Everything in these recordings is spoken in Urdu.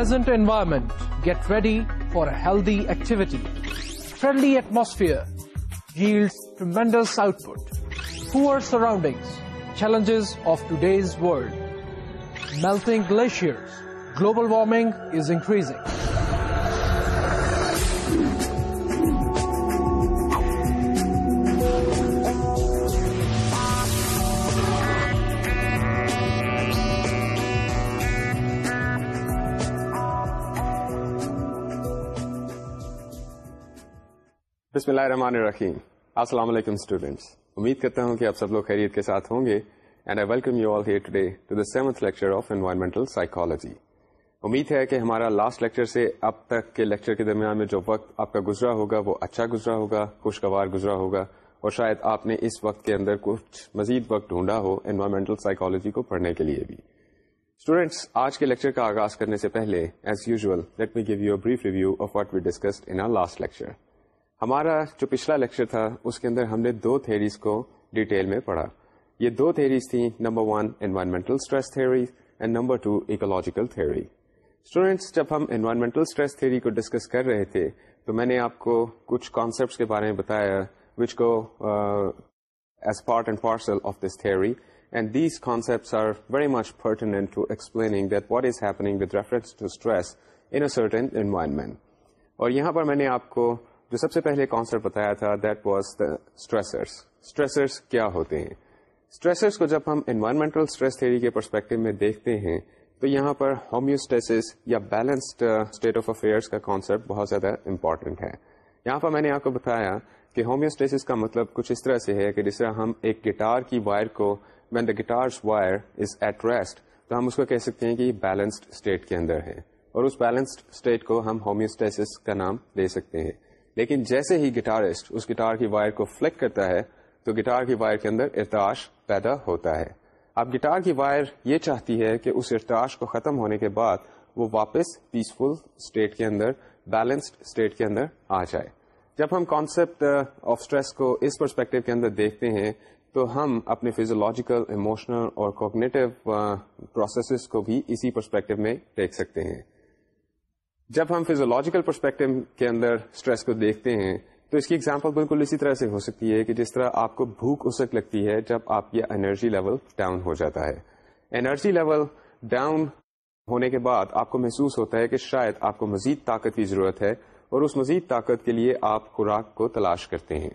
Present environment get ready for the activity friendly atmosphere heals mindless output poor surroundings challenges of tech world melting glacier global warming is increasing بسم اللہ الرحمن الرحیم السلام علیکم اسٹوڈینٹس امید کرتا ہوں کہ آپ سب لوگ خیریت کے ساتھ ہوں گے and I welcome you all here today to the seventh lecture of environmental psychology امید ہے کہ ہمارا لاسٹ لیکچر سے اب تک کے لیکچر کے درمیان میں جو وقت آپ کا گزرا ہوگا وہ اچھا گزرا ہوگا خوشگوار گزرا ہوگا اور شاید آپ نے اس وقت کے اندر کچھ مزید وقت ڈھونڈا ہو انوائرمنٹل سائیکالوجی کو پڑھنے کے لیے بھی اسٹوڈینٹس آج کے لیکچر کا آغاز کرنے سے پہلے as usual let me give you brief review of what we discussed in last lecture ہمارا جو پچھلا لیکچر تھا اس کے اندر ہم نے دو تھیریز کو ڈیٹیل میں پڑھا یہ دو تھیریز تھیں number one environmental stress theory and number two ecological theory students جب ہم انوائرمنٹل اسٹریس تھیوری کو ڈسکس کر رہے تھے تو میں نے آپ کو کچھ کانسیپٹس کے بارے میں بتایا وچ کو as part and parcel of this theory and these concepts are very much matched to explaining that what is happening with reference to stress in certain environment اور یہاں پر میں نے آپ کو جو سب سے پہلے کانسیپٹ بتایا تھا that was the stressors stressors کیا ہوتے ہیں اسٹریسرس کو جب ہم انوائرمنٹل اسٹریس تھیری کے پرسپیکٹو میں دیکھتے ہیں تو یہاں پر ہومیوسٹیس یا بیلنسڈ اسٹیٹ آف افیئرس کا کانسیپٹ بہت زیادہ امپورٹنٹ ہے یہاں پر میں نے آپ کو بتایا کہ ہومیوسٹیس کا مطلب کچھ اس طرح سے ہے کہ جس طرح ہم ایک گٹار کی وائر کو when the guitar's wire is at rest تو ہم اس کو کہہ سکتے ہیں کہ یہ بیلنسڈ اسٹیٹ کے اندر ہے اور اس بیلنسڈ اسٹیٹ کو ہم ہومیوسٹیس کا نام دے سکتے ہیں لیکن جیسے ہی گٹارسٹ اس گٹار کی وائر کو فلک کرتا ہے تو گٹار کی وائر کے اندر ارتعاش پیدا ہوتا ہے اب گٹار کی وائر یہ چاہتی ہے کہ اس ارتعاش کو ختم ہونے کے بعد وہ واپس پیسفل اسٹیٹ کے اندر بیلنسڈ اسٹیٹ کے اندر آ جائے جب ہم کانسیپٹ آف اسٹریس کو اس پرسپیکٹو کے اندر دیکھتے ہیں تو ہم اپنے فیزولوجیکل اموشنل اور کوگنیٹو پروسیسز uh, کو بھی اسی پرسپیکٹو میں دیکھ سکتے ہیں جب ہم فیزولوجیکل پرسپیکٹو کے اندر اسٹریس کو دیکھتے ہیں تو اس کی ایگزامپل بالکل اسی طرح سے ہو سکتی ہے کہ جس طرح آپ کو بھوک اسک لگتی ہے جب آپ کی انرجی لیول ڈاؤن ہو جاتا ہے انرجی لیول ڈاؤن ہونے کے بعد آپ کو محسوس ہوتا ہے کہ شاید آپ کو مزید طاقت کی ضرورت ہے اور اس مزید طاقت کے لیے آپ خوراک کو تلاش کرتے ہیں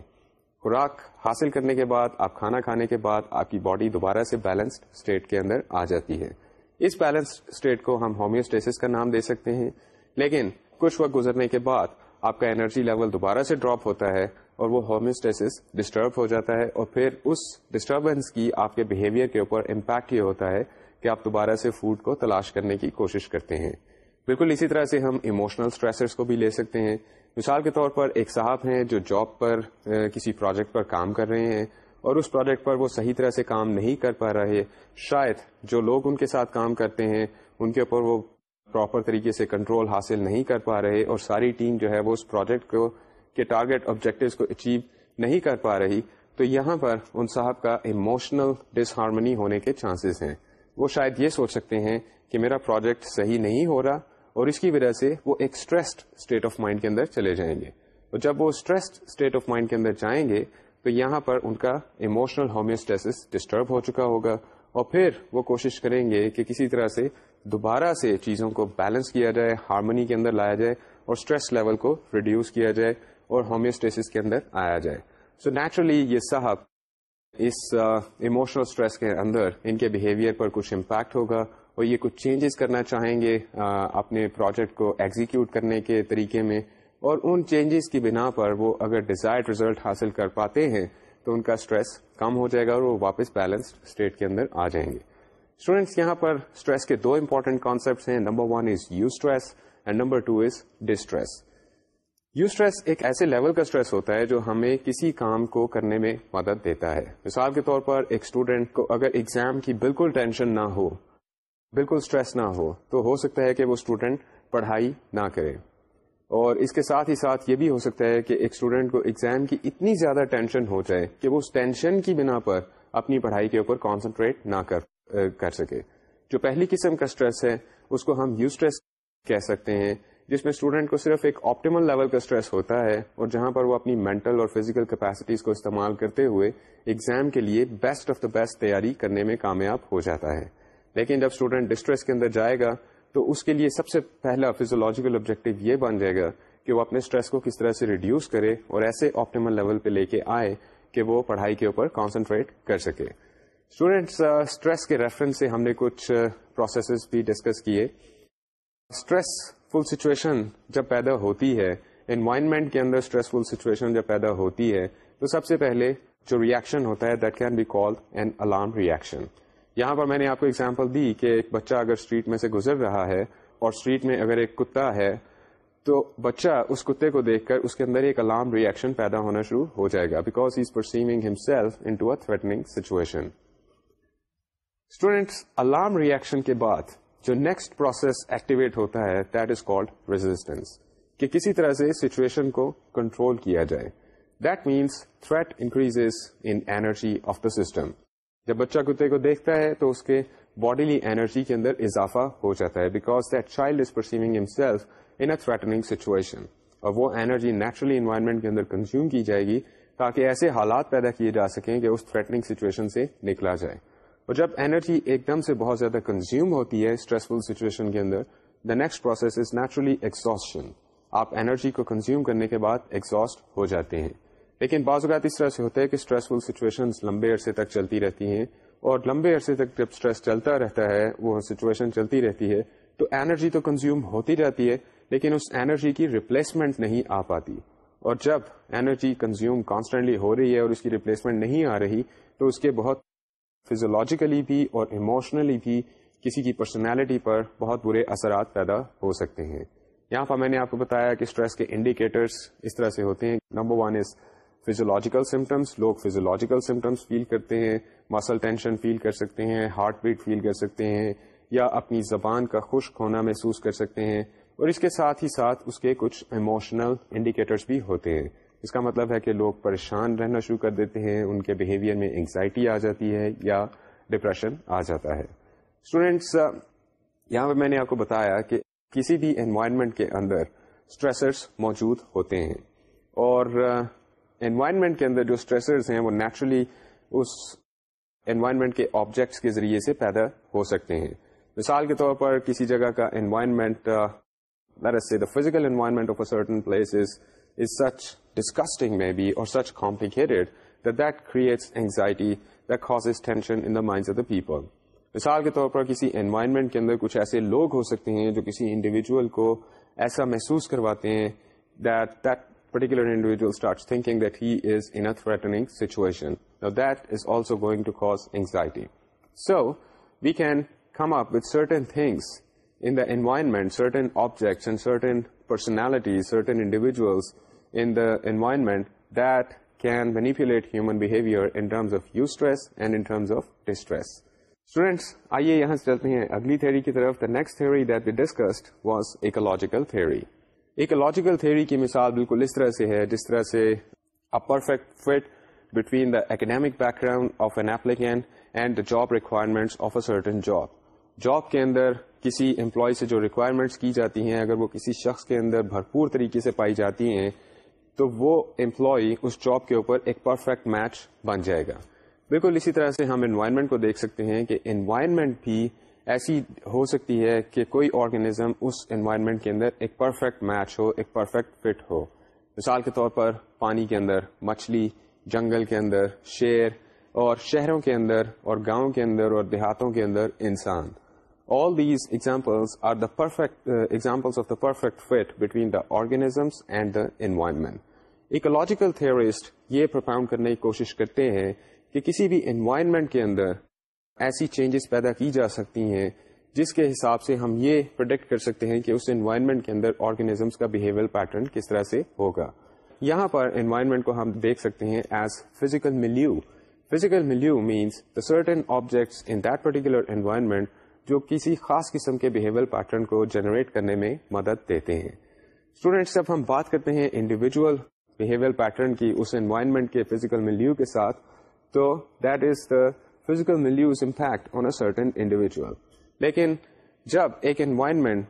خوراک حاصل کرنے کے بعد آپ کھانا کھانے کے بعد آپ کی باڈی دوبارہ سے بیلنسڈ اسٹیٹ کے اندر آ جاتی ہے اس بیلنسڈ اسٹیٹ کو ہم ہومیوسٹیس کا نام دے سکتے ہیں لیکن کچھ وقت گزرنے کے بعد آپ کا انرجی لیول دوبارہ سے ڈراپ ہوتا ہے اور وہ ہومسٹیس ڈسٹرب ہو جاتا ہے اور پھر اس ڈسٹربینس کی آپ کے بیہیویئر کے اوپر امپیکٹ یہ ہوتا ہے کہ آپ دوبارہ سے فوڈ کو تلاش کرنے کی کوشش کرتے ہیں بالکل اسی طرح سے ہم اموشنل اسٹریسرس کو بھی لے سکتے ہیں مثال کے طور پر ایک صاحب ہیں جو جاب پر کسی پروجیکٹ پر کام کر رہے ہیں اور اس پروجیکٹ پر وہ صحیح طرح سے کام نہیں کر پا رہے شاید جو لوگ ان کے ساتھ کام کرتے ہیں ان کے اوپر وہ پراپر طریقے سے کنٹرول حاصل نہیں کر پا رہے اور ساری ٹیم جو ہے وہ اس پروجیکٹ کو کے ٹارگیٹ آبجیکٹوز کو اچیو نہیں کر پا رہی تو یہاں پر ان صاحب کا ایموشنل ڈس ہارمنی ہونے کے چانسز ہیں وہ شاید یہ سوچ سکتے ہیں کہ میرا پروجیکٹ صحیح نہیں ہو رہا اور اس کی وجہ سے وہ ایک اسٹریسڈ اسٹیٹ آف مائنڈ کے اندر چلے جائیں گے اور جب وہ اسٹریسڈ اسٹیٹ آف مائنڈ کے اندر جائیں گے تو یہاں پر ان کا ایموشنل ہومیوسٹیس ڈسٹرب ہو چکا ہوگا اور پھر وہ کوشش کریں گے کہ کسی طرح سے دوبارہ سے چیزوں کو بیلنس کیا جائے ہارمونی کے اندر لایا جائے اور اسٹریس لیول کو ریڈیوس کیا جائے اور ہومیوسٹیس کے اندر آیا جائے سو نیچرلی یہ صاحب اس ایموشنل uh, اسٹریس کے اندر ان کے بیہیویئر پر کچھ امپیکٹ ہوگا اور یہ کچھ چینجز کرنا چاہیں گے uh, اپنے پروجیکٹ کو ایگزیکیوٹ کرنے کے طریقے میں اور ان چینجز کی بنا پر وہ اگر ڈیزائرڈ ریزلٹ حاصل کر پاتے ہیں تو ان کا اسٹریس کم ہو جائے گا اور وہ واپس بیلنسڈ اسٹیٹ کے اندر آ جائیں گے اسٹوڈینٹس یہاں پر اسٹریس کے دو امپورٹینٹ کانسیپٹس ہیں number one is eustress and number two is distress eustress ایک ایسے لیول کا اسٹریس ہوتا ہے جو ہمیں کسی کام کو کرنے میں مدد دیتا ہے مثال کے طور پر ایک اسٹوڈینٹ کو اگر ایگزام کی بالکل ٹینشن نہ ہو بالکل اسٹریس نہ ہو تو ہو سکتا ہے کہ وہ اسٹوڈینٹ پڑھائی نہ کرے اور اس کے ساتھ ہی ساتھ یہ بھی ہو سکتا ہے کہ ایک اسٹوڈینٹ کو ایگزام کی اتنی زیادہ ٹینشن ہو جائے کہ وہ اس ٹینشن کی بنا پر اپنی پڑھائی کے اوپر کانسنٹریٹ نہ کرے کر سکے جو پہلی قسم کا اسٹریس ہے اس کو ہم یو اسٹریس کہہ سکتے ہیں جس میں اسٹوڈنٹ کو صرف ایک آپٹیمل لیول کا اسٹریس ہوتا ہے اور جہاں پر وہ اپنی مینٹل اور فزیکل کیپیسٹیز کو استعمال کرتے ہوئے ایگزام کے لیے بیسٹ آف دا بیسٹ تیاری کرنے میں کامیاب ہو جاتا ہے لیکن جب اسٹوڈینٹ ڈسٹریس کے اندر جائے گا تو اس کے لیے سب سے پہلا فیزولوجیکل آبجیکٹو یہ بن جائے گا کہ وہ اپنے اسٹریس کو کس طرح سے ریڈیوس کرے اور ایسے آپٹیمل لیول پہ لے کے آئے کہ وہ پڑھائی کے اوپر کانسنٹریٹ کر سکے اسٹوڈینٹس اسٹریس کے ریفرنس سے ہم نے کچھ پروسیسز بھی ڈسکس کیے اسٹریس فل سچویشن جب پیدا ہوتی ہے انوائرمنٹ کے اندر سچویشن جب پیدا ہوتی ہے تو سب سے پہلے جو ریئیکشن ہوتا ہے that can be call alarm reaction یہاں پر میں نے آپ کو ایگزامپل دی کہ ایک بچہ اگر اسٹریٹ میں سے گزر رہا ہے اور اسٹریٹ میں اگر ایک کتا ہے تو بچہ اس کتے کو دیکھ کر اس کے اندر ایک الارم ریئیکشن پیدا ہونا شروع ہو جائے گا because he is perceiving himself in to a threatening situation students alarm reaction کے بعد جو نیکسٹ پروسیس ایکٹیویٹ ہوتا ہے دیٹ از کالڈ ریزسٹینس کہ کسی طرح سے سچویشن کو کنٹرول کیا جائے that means threat increase energy of the system جب بچہ کتے کو دیکھتا ہے تو اس کے باڈیلی اینرجی کے اندر اضافہ ہو جاتا ہے because that child is perceiving in a threatening situation اور وہ اینرجی نیچرلی انوائرمنٹ کے اندر کنزیوم کی جائے گی تاکہ ایسے حالات پیدا کیے جا سکیں کہ اس تھریٹنگ سچویشن سے نکلا جائے اور جب انرجی ایک دم سے بہت زیادہ کنزیوم ہوتی ہے اسٹریسفل سچویشن کے اندر the next process is naturally exhaustion آپ انرجی کو کنزیوم کرنے کے بعد ایکزاسٹ ہو جاتے ہیں لیکن بعض اوقات اس طرح سے ہوتا ہے کہ اسٹریسفل سچویشن لمبے عرصے تک چلتی رہتی ہیں اور لمبے عرصے تک جب اسٹریس چلتا رہتا ہے وہ سچویشن چلتی رہتی ہے تو انرجی تو کنزیوم ہوتی رہتی ہے لیکن اس انرجی کی ریپلیسمنٹ نہیں آ پاتی اور جب انرجی کنزیوم کانسٹینٹلی ہو رہی ہے اور اس کی ریپلیسمنٹ نہیں آ رہی تو اس کے بہت فزیولوجیکلی بھی اور ایموشنلی بھی کسی کی پرسنالٹی پر بہت برے اثرات پیدا ہو سکتے ہیں یہاں پر میں نے آپ کو بتایا کہ اسٹریس کے انڈیکیٹرس اس طرح سے ہوتے ہیں number one is physiological symptoms لوگ فیزولوجیکل سمٹمس فیل کرتے ہیں مسل ٹینشن فیل کر سکتے ہیں ہارٹ بیٹ فیل کر سکتے ہیں یا اپنی زبان کا خشک ہونا محسوس کر سکتے ہیں اور اس کے ساتھ ہی ساتھ اس کے کچھ ایموشنل انڈیکیٹرس بھی ہوتے ہیں اس کا مطلب ہے کہ لوگ پریشان رہنا شروع کر دیتے ہیں ان کے بیہیویئر میں انگزائٹی آ جاتی ہے یا ڈپریشن آ جاتا ہے اسٹوڈینٹس یہاں پہ میں نے آپ کو بتایا کہ کسی بھی انوائرمنٹ کے اندر اسٹریسرس موجود ہوتے ہیں اور انوائرمنٹ کے اندر جو اسٹریسرس ہیں وہ نیچرلی اس انوائرمنٹ کے آبجیکٹس کے ذریعے سے پیدا ہو سکتے ہیں مثال کے طور پر کسی جگہ کا انوائرمنٹ فزیکل سے the physical environment place is such the people. مثال کے طور پر کسی انوائرمنٹ کے اندر کچھ ایسے لوگ ہو سکتے ہیں جو کسی انڈیویجول کو ایسا محسوس کرواتے ہیں so we can come certain things in environment certain objects personality certain individuals چلتے ہیں اگلی تھیئری کی طرف ایک لوجیکل تھھیوری ایک لاجیکل تھیوری کی مثال بالکل اس طرح سے ہے جس طرح سے academic background of an and and the job of of a job job کے اندر کسی امپلائی سے جو ریکوائرمنٹس کی جاتی ہیں اگر وہ کسی شخص کے اندر بھرپور طریقے سے پائی جاتی ہیں تو وہ امپلائی اس جاب کے اوپر ایک پرفیکٹ میچ بن جائے گا بالکل اسی طرح سے ہم انوائرمنٹ کو دیکھ سکتے ہیں کہ انوائرمنٹ بھی ایسی ہو سکتی ہے کہ کوئی آرگنیزم اس انوائرمنٹ کے اندر ایک پرفیکٹ میچ ہو ایک پرفیکٹ فٹ ہو مثال کے طور پر پانی کے اندر مچھلی جنگل کے اندر شیر اور شہروں کے اندر اور گاؤں کے اندر اور دیہاتوں کے اندر انسان all these examples are the perfect of of perfect perfect fit between the and and environment ecological theorist یہ propound کرنے کی کوشش کرتے ہیں کہ کسی بھی انوائرمنٹ کے اندر ایسی چینجز پیدا کی جا سکتی ہیں جس کے حساب سے ہم یہ پروڈکٹ کر سکتے ہیں کہ اس انوائرمنٹ کے اندر آرگنیزمس کا بہیویئر پیٹرن کس طرح سے ہوگا یہاں پر انوائرمنٹ کو ہم دیکھ سکتے ہیں as physical milieu physical milieu means the certain objects in that particular environment جو کسی خاص قسم کے بہیویئر پیٹرن کو جنریٹ کرنے میں مدد دیتے ہیں اسٹوڈینٹس جب ہم بات کرتے ہیں انڈیویجل پیٹرن کی اس انوائرمنٹ کے فزیکل کے ساتھ تو that is the physical impact on a certain individual لیکن جب ایک انوائرمنٹ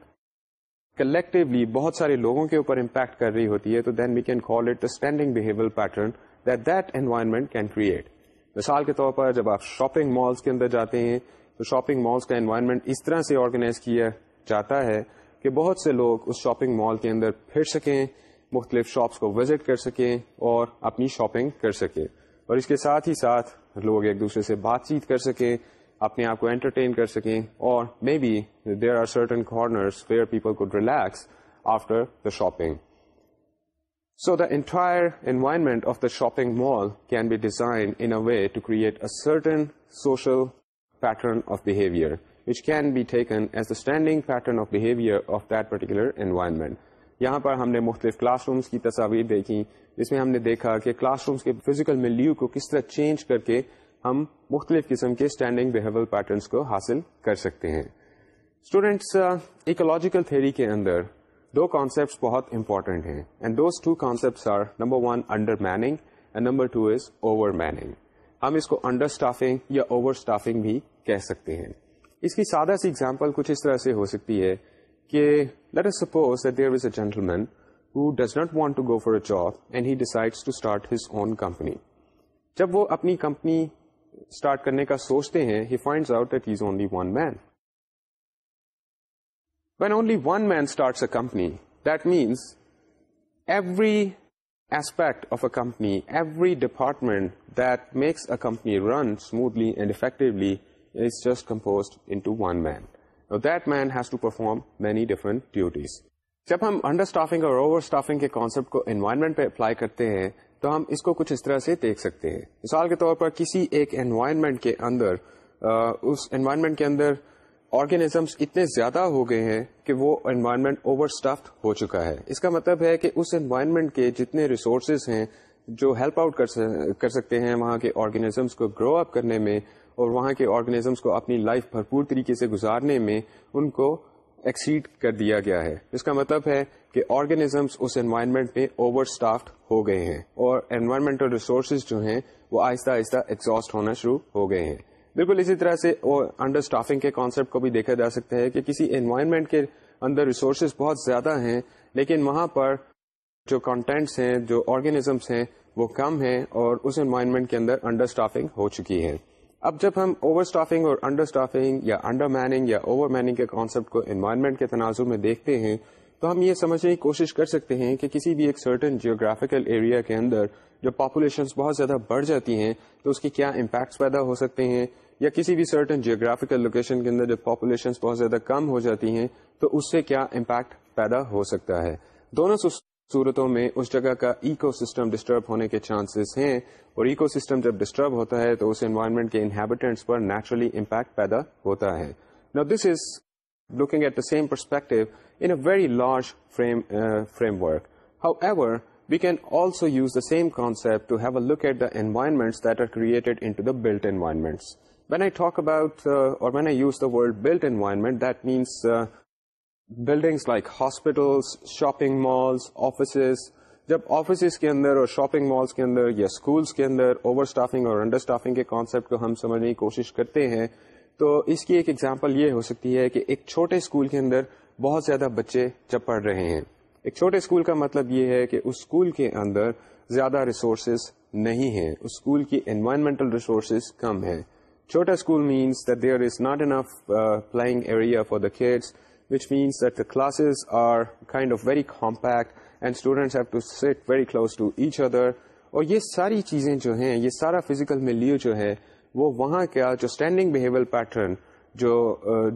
کلیکٹولی بہت سارے لوگوں کے اوپر امپیکٹ کر رہی ہوتی ہے تو then we can call it standing behaviour pattern that that environment can create مثال کے طور پر جب آپ شاپنگ مالس کے اندر جاتے ہیں تو شاپنگ مالس کا انوائرمنٹ اس طرح سے آرگنائز کیا جاتا ہے کہ بہت سے لوگ اس شاپنگ مال کے اندر پھر سکیں مختلف شاپس کو وزٹ کر سکیں اور اپنی شاپنگ کر سکیں اور اس کے ساتھ ہی ساتھ لوگ ایک دوسرے سے بات چیت کر سکیں اپنے آپ کو انٹرٹین کر سکیں اور maybe there are certain corners where people کو relax after the shopping so the entire environment of the shopping mall can be design in a way to create a certain social pattern of standing pattern can be taken as the standing یہاں پر ہم نے مختلف کلاس رومس کی تصاویر دیکھی جس میں ہم نے دیکھا کہ کلاس رومس کے فزیکل ملیو کو کس طرح چینج کر کے ہم مختلف قسم کے اسٹینڈنگ بہیویئر پیٹرنس کو حاصل کر سکتے ہیں اسٹوڈینٹس اکولوجیکل تھیری کے اندر دو کانسیپٹس بہت امپورٹنٹ ہیں and those two concepts are number one under manning and number two is over manning ہم اس کو انڈر اسٹافنگ یا اوور اسٹافنگ بھی کہہ سکتے ہیں اس کی سادہ سی ایگزامپل کچھ اس طرح سے ہو سکتی ہے کہ let suppose there is a gentleman who does not want to go for a job and he to start his own company جب وہ اپنی کمپنی اسٹارٹ کرنے کا سوچتے ہیں he out that that only only one one man man when starts a company means every رنوتلی and effectively just compose into one man. Man that man has to perform many different duties جب ہم انڈر اسٹافنگ اور اوور اسٹافنگ کے کانسیپٹ کو انوائرمنٹ پہ اپلائی کرتے ہیں تو ہم اس کو کچھ اس طرح سے دیکھ سکتے ہیں مثال کے طور پر کسی ایک انوائرمنٹ کے اندر اس انوائرمنٹ کے اندر آرگینزمس اتنے زیادہ ہو گئے ہیں کہ وہ انوائرمنٹ اوور اسٹافڈ ہو چکا ہے اس کا مطلب ہے کہ اس انوائرمنٹ کے جتنے ریسورسز ہیں جو ہیلپ آؤٹ کر سکتے ہیں وہاں کے آرگینزمس کو گرو اپ کرنے میں اور وہاں کے آرگنیزمس کو اپنی لائف بھرپور طریقے سے گزارنے میں ان کو ایکسیڈ کر دیا گیا ہے اس کا مطلب ہے کہ آرگینزمس اس انوائرمنٹ میں اوور اسٹافڈ ہو گئے ہیں اور انوائرمنٹل ریسورسز جو ہیں وہ آہستہ آہستہ ایکزاسٹ ہونا شروع ہو گئے ہیں بالکل اسی طرح سے انڈر اسٹافنگ کے کانسیپٹ کو بھی دیکھا جا سکتا ہے کہ کسی انوائرمنٹ کے اندر ریسورسز بہت زیادہ ہیں لیکن وہاں پر جو کانٹینٹس ہیں جو آرگینزمس ہیں وہ کم ہیں اور اس انوائرمنٹ کے اندر انڈر اسٹافنگ ہو چکی ہے اب جب ہم اوور اسٹافنگ اور انڈر اسٹافنگ یا انڈر مینگ یا اوور مینگ کے کانسیپٹ کو انوائرمنٹ کے تنازع میں دیکھتے ہیں تو ہم یہ سمجھنے کی کوشش کر سکتے ہیں کہ کسی بھی ایک سرٹن جیوگرافیکل ایریا کے اندر جو پاپولیشنس بہت زیادہ بڑھ جاتی ہیں تو اس کے کیا امپیکٹس پیدا ہو سکتے ہیں یا کسی بھی سرٹن جیوگرافیکل لوکیشن کے اندر جب پاپولیشنس بہت زیادہ کم ہو جاتی ہیں تو اس سے کیا امپیکٹ پیدا ہو سکتا ہے دونوں صورتوں میں اس جگہ کا ایکو سسٹم ڈسٹرب ہونے کے چانسز ہیں اور ایکو سسٹم جب ڈسٹرب ہوتا ہے تو اس انوائرمنٹ کے انہیبیٹنٹس پر نیچرلی امپیکٹ پیدا ہوتا ہے نا this is looking at the same perspective in a very large framework however we can also use the same concept to have a look at the environments that are created in the built environments when I talk about اور when I use the built environment that means buildings like hospitals shopping malls offices جب آفیسز کے اندر اور شاپنگ مالس کے اندر یا اسکولس کے اندر اوور اسٹافنگ اور انڈر اسٹافنگ کے کانسیپٹ کو ہم سمجھنے کی کوشش کرتے ہیں تو اس کی ایک ایگزامپل یہ ہو سکتی ہے کہ ایک چھوٹے اسکول کے اندر بہت زیادہ بچے جب پڑھ رہے ہیں ایک چھوٹے اسکول کا مطلب یہ ہے کہ اس اسکول کے اندر زیادہ ریسورسز نہیں ہیں اس اسکول کی انوائرمنٹل ریسورسز کم ہیں چھوٹا school means that there is not enough playing area for the kids classes are کاچ other اور یہ ساری چیزیں جو ہیں یہ سارا فزیکل ملیو جو ہے وہ وہاں کا جو اسٹینڈنگ بہیویئر پیٹرن جو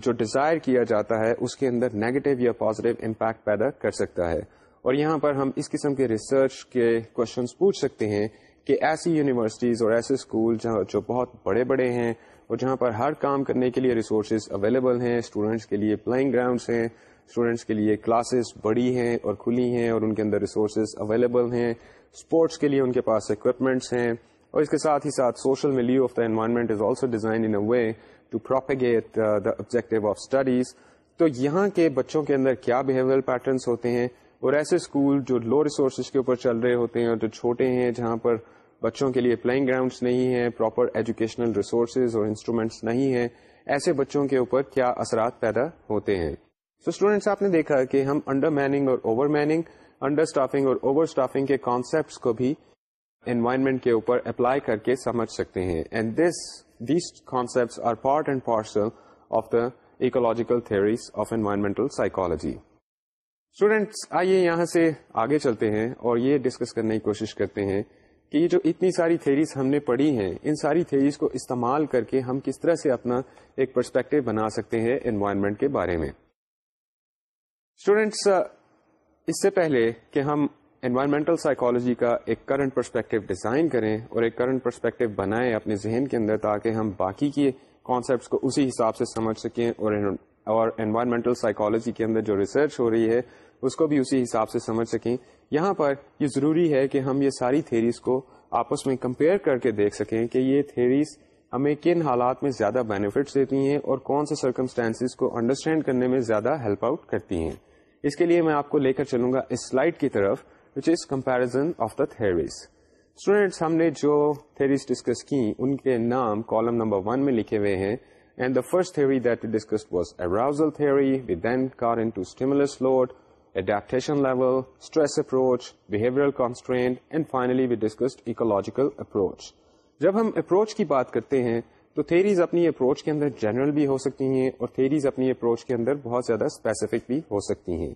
جو ڈیزائر کیا جاتا ہے اس کے اندر نیگیٹو یا پازیٹیو امپیکٹ پیدا کر سکتا ہے اور یہاں پر ہم اس قسم کے ریسرچ کے کوشچنس پوچھ سکتے ہیں کہ ایسی یونیورسٹیز اور ایسے اسکول جو بہت بڑے بڑے ہیں اور جہاں پر ہر کام کرنے کے لیے ریسورسز اویلیبل ہیں اسٹوڈینٹس کے لیے پلائنگ گراؤنڈس ہیں اسٹوڈینٹس کے لیے کلاسز بڑی ہیں اور کھلی ہیں اور ان کے اندر ریسورسز اویلیبل ہیں اسپورٹس کے لیے ان کے پاس اکوپمنٹس ہیں اور اس کے ساتھ ہی ساتھ social value of the environment is also design in a way to propagate the objective of studies تو یہاں کے بچوں کے اندر کیا بہیویئر پیٹرنس ہوتے ہیں اور ایسے اسکول جو لو ریسورسز کے اوپر چل رہے ہوتے ہیں اور جو چھوٹے ہیں جہاں پر بچوں کے لیے پلینگ گراؤنڈس نہیں ہیں پراپر ایجوکیشنل ریسورسز اور انسٹرومینٹس نہیں ہیں ایسے بچوں کے اوپر کیا اثرات پیدا ہوتے ہیں سو اسٹوڈینٹس آپ نے دیکھا کہ ہم انڈر میننگ اور اوور میننگ انڈر اسٹافنگ اور اوور اسٹافنگ کے کانسیپٹس کو بھی انوائرمنٹ کے اوپر اپلائی کر کے سمجھ سکتے ہیں and this concepts are part and parcel of the ecological theories of environmental psychology students آئیے یہاں سے آگے چلتے ہیں اور یہ ڈسکس کرنے کی کوشش کرتے ہیں کہ یہ جو اتنی ساری تھیریز ہم نے پڑھی ہیں ان ساری تھیریز کو استعمال کر کے ہم کس طرح سے اپنا ایک پرسپیکٹو بنا سکتے ہیں انوائرمنٹ کے بارے میں اسٹوڈینٹس اس سے پہلے کہ ہم انوائرمنٹل سائیکالوجی کا ایک کرنٹ پرسپیکٹو ڈیزائن کریں اور ایک کرنٹ پرسپیکٹو بنائیں اپنے ذہن کے اندر تاکہ ہم باقی کے کانسیپٹس کو اسی حساب سے سمجھ سکیں اور انوائرمنٹل سائیکالوجی کے اندر جو ریسرچ ہو رہی ہے اس کو بھی اسی حساب سے سمجھ سکیں یہاں پر یہ ضروری ہے کہ ہم یہ ساری تھیریز کو آپس میں کمپیئر کر کے دیکھ سکیں کہ یہ تھیریز ہمیں کن حالات میں زیادہ بینیفٹس دیتی ہیں اور کون سے سرکمسٹانس کو انڈرسٹینڈ کرنے میں زیادہ ہیلپ آؤٹ کرتی ہیں اس کے لیے میں آپ کو لے کر چلوں گا اس سلائڈ کی طرف which is comparison of the theories students ہم نے جو تھیریز ڈسکس کی ان کے نام کالم نمبر ون میں لکھے ہوئے ہیں and the first theory that discuss was arousal theory we then car in to stimulus load ہم اپروچ کی بات کرتے ہیں تو تھیریز اپنی اپروچ کے اندر جنرل بھی ہو سکتی ہیں اور تھیریز اپنی اپروچ کے اندر بہت زیادہ اسپیسیفک بھی ہو سکتی ہیں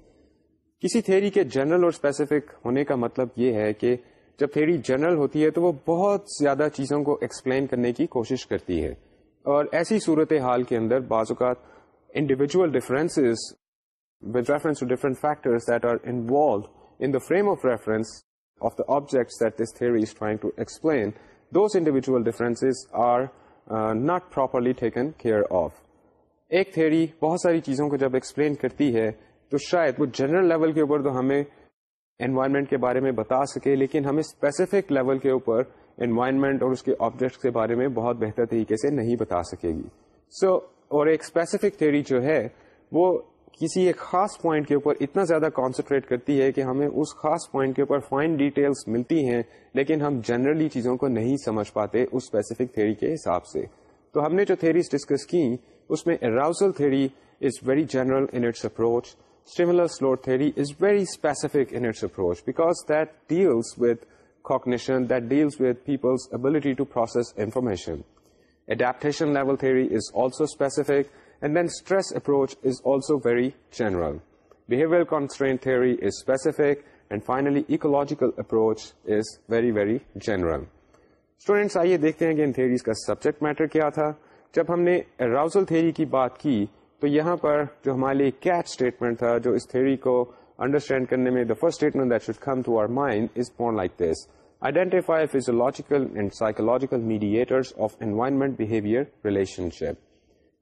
کسی تھیری کے جنرل اور اسپیسیفک ہونے کا مطلب یہ ہے کہ جب تھیری جنرل ہوتی ہے تو وہ بہت زیادہ چیزوں کو ایکسپلین کرنے کی کوشش کرتی ہے اور ایسی صورت حال کے اندر بعض اوقات individual differences frame of reference of دبجیکٹس ایک تھیوری بہت ساری چیزوں کو جب ایکسپلین کرتی ہے تو شاید وہ جنرل لیول کے اوپر تو ہمیں انوائرمنٹ کے بارے میں بتا سکے لیکن ہمیں اسپیسیفک لیول کے اوپر انوائرمنٹ اور اس کے آبجیکٹس کے بارے میں بہت بہتر طریقے سے نہیں بتا سکے گی سو so, اور ایک اسپیسیفک تھیوری جو ہے وہ کسی ایک خاص پوائنٹ کے اوپر اتنا زیادہ کانسنٹریٹ کرتی ہے کہ ہمیں اس خاص پوائنٹ کے اوپر فائن ڈیٹیلس ملتی ہیں لیکن ہم جنرلی چیزوں کو نہیں سمجھ پاتے اس اسپیسیفک تھیری کے حساب سے تو ہم نے جو تھیریز ڈسکس کی اس میں arousal theory is very general in its load stimulus is very specific in its approach because that deals with that deals with peoples to process information adaptation level is also specific re general تھھیوریفک فائنلی اکولاجیکل اپروچ اسٹوڈینٹس آئیے دیکھتے ہیں سبجیکٹ میٹر کیا تھا جب ہم نے راؤزل تھھیری کی بات کی تو یہاں پر جو ہمارے لیے کیچ اسٹیٹمنٹ تھا جو اس تھیوری کو انڈرسٹینڈ کرنے میں دا فرسٹمنٹ should come to O mind is born like this identify physiological and psychological mediator of انمینٹ behaviour relationship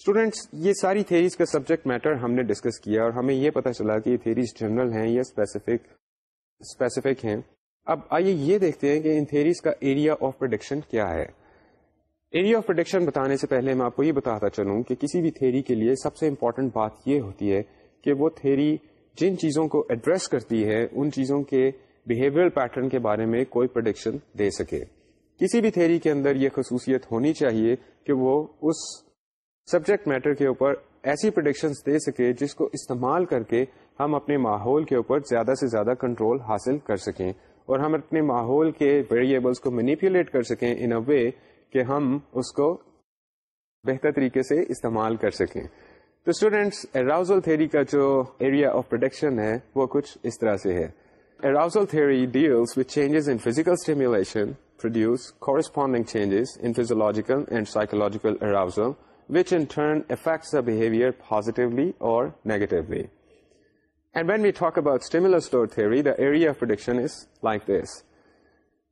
students یہ ساری تھیریز کا سبجیکٹ میٹر ہم نے ڈسکس کیا اور ہمیں یہ پتا چلا کہ یہ تھیریز جنرل ہیں یا اسپیسیفک ہیں اب آئیے یہ دیکھتے ہیں کہ ان تھیریز کا ایریا آف پروڈکشن کیا ہے ایریا آف پروڈکشن بتانے سے پہلے میں آپ کو یہ بتاتا چلوں کہ کسی بھی تھیری کے لیے سب سے امپورٹنٹ بات یہ ہوتی ہے کہ وہ تھیری جن چیزوں کو ایڈریس کرتی ہے ان چیزوں کے بہیویئر پیٹرن کے بارے میں کوئی پروڈکشن دے سکے کسی بھی تھیری کے اندر یہ خصوصیت ہونی چاہیے کہ وہ اس سبجیکٹ میٹر کے اوپر ایسی پروڈکشنس دے سکے جس کو استعمال کر کے ہم اپنے ماحول کے اوپر زیادہ سے زیادہ کنٹرول حاصل کر سکیں اور ہم اپنے ماحول کے ویریبلس کو مینیپولیٹ کر سکیں ان اے وے کہ ہم اس کو بہتر طریقے سے استعمال کر سکیں تو اسٹوڈینٹس اراؤزل تھیری کا جو ایریا آف پروڈکشن ہے وہ کچھ اس طرح سے ہے arousal theory deals with changes in physical stimulation produce corresponding changes in physiological and psychological arousal which in turn affects the behavior positively or negatively. And when we talk about stimulus load theory, the area of prediction is like this.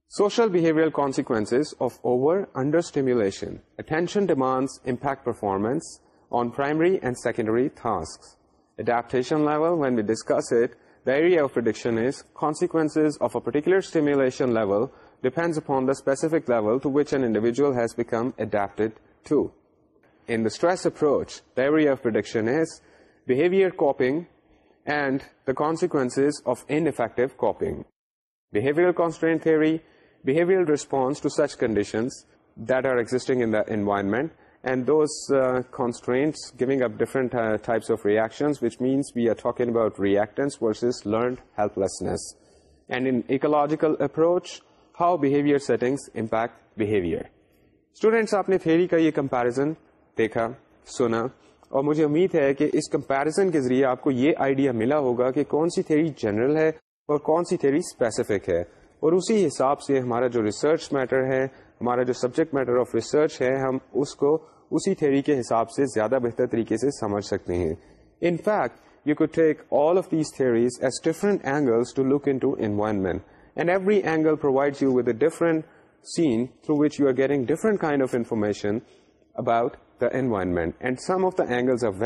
Social behavioral consequences of over-understimulation. Attention demands impact performance on primary and secondary tasks. Adaptation level, when we discuss it, the area of prediction is consequences of a particular stimulation level depends upon the specific level to which an individual has become adapted to. ش means we are talking about reactance learned helplessness and ecological approach how behaviour setting students theory کا یہ کمپیرزن دیکھا سنا اور مجھے امید ہے کہ اس کمپیرزن کے ذریعے آپ کو یہ آئیڈیا ملا ہوگا کہ کون سی تھیری جنرل ہے اور کون سی تھیری اسپیسیفک ہے اور اسی حساب سے ہمارا جو ریسرچ میٹر ہے ہمارا جو سبجیکٹ میٹر آف ریسرچ ہے ہم اس کو اسی کے حساب سے زیادہ بہتر طریقے سے سمجھ سکتے ہیں in fact you take all of these as different angles to to look in environment and every angle provide you with a different scene through which you are getting different kind of information when and some of about the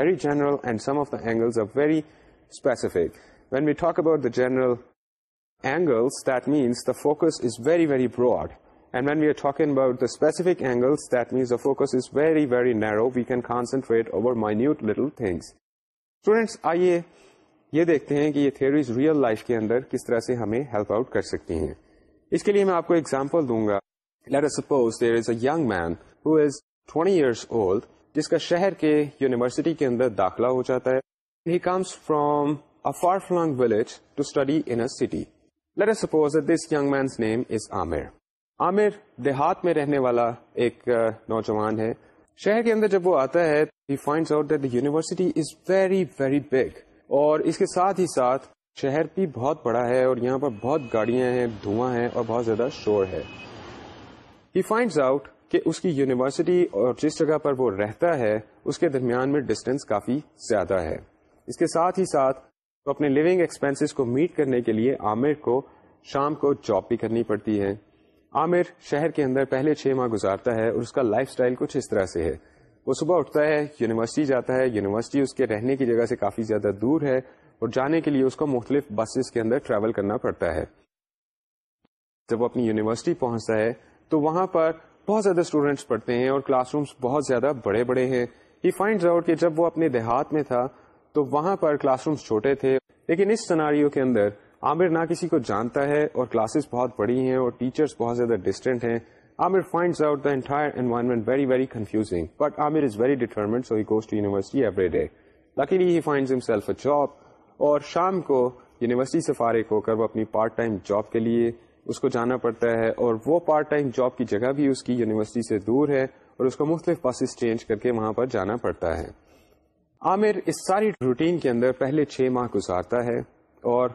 we talk about when we focus very very narrow we can concentrate over over minute little things students آئیے یہ دیکھتے ہیں کہ یہ تھیوریز ریئل لائف کے اندر کس طرح سے ہمیں ہیلپ آؤٹ کر سکتی ہیں اس کے لیے میں آپ کو ایگزامپل دوں گا let suppose there is a young man who is 20 years old جس کا شہر کے یونیورسٹی کے اندر داخلہ ہو جاتا ہے he comes from a far flung village to study in a city let us suppose that this young man's name is Amir Amir دہات میں رہنے والا ایک نوجوان ہے شہر کے اندر جب وہ آتا ہے he finds out that the university is very very big اور اس کے ساتھ ہی ساتھ شہر بھی بہت بڑا ہے اور یہاں پر بہت گاڑیاں ہیں دھواں ہیں اور بہت زیادہ شور ہے ہی فائنڈ آؤٹ کہ اس کی یونیورسٹی اور جس جگہ پر وہ رہتا ہے اس کے درمیان میں ڈسٹینس کافی زیادہ ہے اس کے ساتھ ہی ساتھ تو اپنے لیونگ ایکسپینسز کو میٹ کرنے کے لیے عامر کو شام کو جاب بھی کرنی پڑتی ہے عامر شہر کے اندر پہلے چھ ماہ گزارتا ہے اور اس کا لائف سٹائل کچھ اس طرح سے ہے وہ صبح اٹھتا ہے یونیورسٹی جاتا ہے یونیورسٹی اس کے رہنے کی جگہ سے کافی زیادہ دور ہے اور جانے کے لیے اس کو مختلف بسز کے اندر ٹریول کرنا پڑتا ہے جب وہ اپنی یونیورسٹی پہنچتا ہے تو وہاں پر بہت زیادہ اسٹوڈینٹس پڑھتے ہیں اور کلاس رومس بہت زیادہ بڑے بڑے ہیں ہی آؤٹ کہ جب وہ اپنے دیہات میں تھا تو وہاں پر کلاس رومس چھوٹے تھے لیکن اس سناریوں کے اندر عامر نہ کسی کو جانتا ہے اور کلاسز بہت بڑی ہیں اور ٹیچرس بہت زیادہ ڈسٹینٹ ہیں Amir entire environment very very confusing but university every day likely job اور شام کو یونیورسٹی سے فارغ ہو کر وہ اپنی پارٹ ٹائم جاب کے لیے اس کو جانا پڑتا ہے اور وہ پارٹ ٹائم جاب کی جگہ بھی اس کی یونیورسٹی سے دور ہے اور اس کو مختلف پاسز چینج کر کے وہاں پر جانا پڑتا ہے عامر اس ساری روٹین کے اندر پہلے چھ ماہ گزارتا ہے اور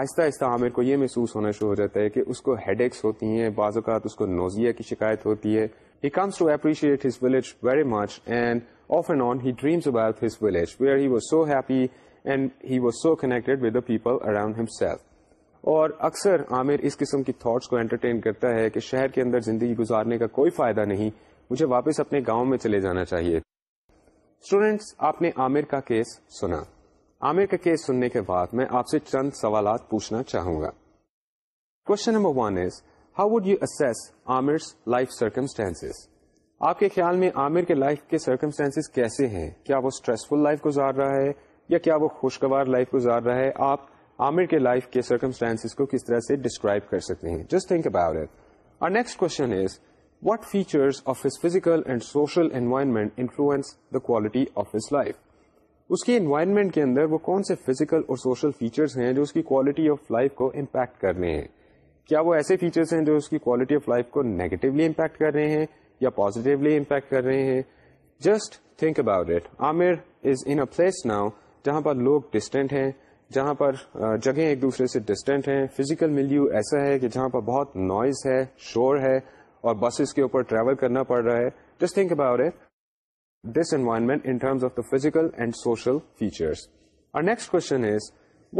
آہستہ آہستہ عامر کو یہ محسوس ہونا شروع ہو جاتا ہے کہ اس کو ہیڈ ایکس ہوتی ہیں بعض اوقات اس کو نوزیا کی شکایت ہوتی ہے he he he he comes to appreciate his his village village very much and and and often dreams about where was was so so happy connected with the people around himself اور اکثر عامر اس قسم کی تھاٹس کو انٹرٹین کرتا ہے کہ شہر کے اندر زندگی گزارنے کا کوئی فائدہ نہیں مجھے واپس اپنے گاؤں میں چلے جانا چاہیے اسٹوڈینٹس آپ نے عامر کا کیس سنا عامر کا کیس سننے کے بعد میں آپ سے چند سوالات پوچھنا چاہوں گا question number one is how would you assess Amir life circumstance آپ کے خیال میں عامر کے لائف کے سرکمسٹینس کیسے ہیں کیا وہ اسٹریسفل لائف گزار رہا ہے یا کیا وہ خوشگوار لائف گزار رہا ہے آپ عامر کے لائف کے سرکمسٹانس کو کس طرح سے ڈسکرائب کر سکتے ہیں جسٹ تھنک اباؤٹ اٹ اور next question is of his and social environment influence the quality of his life اس کے اندر وہ کون سے فیزیکل اور سوشل فیچرس ہیں جو اس کی کوالٹی آف لائف کو امپیکٹ کر رہے ہیں کیا وہ ایسے فیچرس ہیں جو اس کی کوالٹی آف لائف کو نیگیٹولی امپیکٹ کر رہے ہیں یا پازیٹیولی امپیکٹ کر رہے ہیں just think about it Amir is in place now جہاں پر لوگ ڈسٹینٹ ہیں جہاں پر جگہیں ایک دوسرے سے ڈسٹینٹ ہیں فزیکل ملیو ایسا ہے کہ جہاں پر بہت نوائز ہے شور ہے اور بسز کے اوپر ٹریول کرنا پڑ رہا ہے environment in terms of the physical and social features اور next question is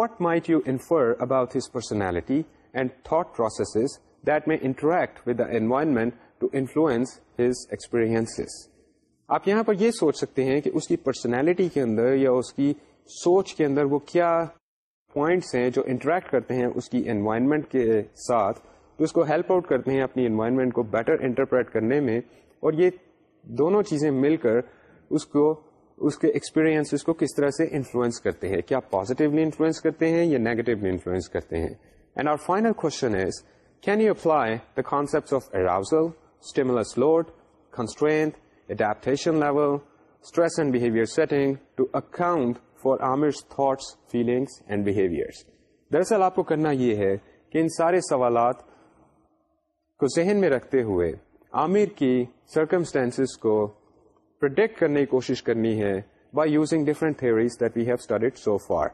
what might you infer about his personality and thought processes that میں interact with the environment to influence his experience آپ یہاں پر یہ سوچ سکتے ہیں کہ اس کی پرسنالٹی کے اندر یا اس کی سوچ کے اندر وہ کیا پوائنٹس ہیں جو انٹریکٹ کرتے ہیں اس کی انوائرمنٹ کے ساتھ اس کو ہیلپ آؤٹ کرتے ہیں اپنی انوائرمنٹ کو بیٹر انٹرپریٹ کرنے میں اور یہ دونوں چیزیں مل کر اس کو اس کے ایکسپیرئنس کو کس طرح سے انفلوئنس کرتے ہیں کیا پازیٹیولی انفلوئنس کرتے ہیں یا نیگیٹولی انفلوئنس کرتے ہیں and our final question is can you apply the concept of arousal load constraint adaptation level stress and behaviour setting to account for Amir's thoughts feelings and behaviours دراصل آپ کو کرنا یہ ہے کہ ان سارے سوالات کو ذہن میں رکھتے ہوئے عامر کی سرکمسٹینسز کو پروڈکٹ کرنے کی کوشش کرنی ہے by using different theories that we have studied so far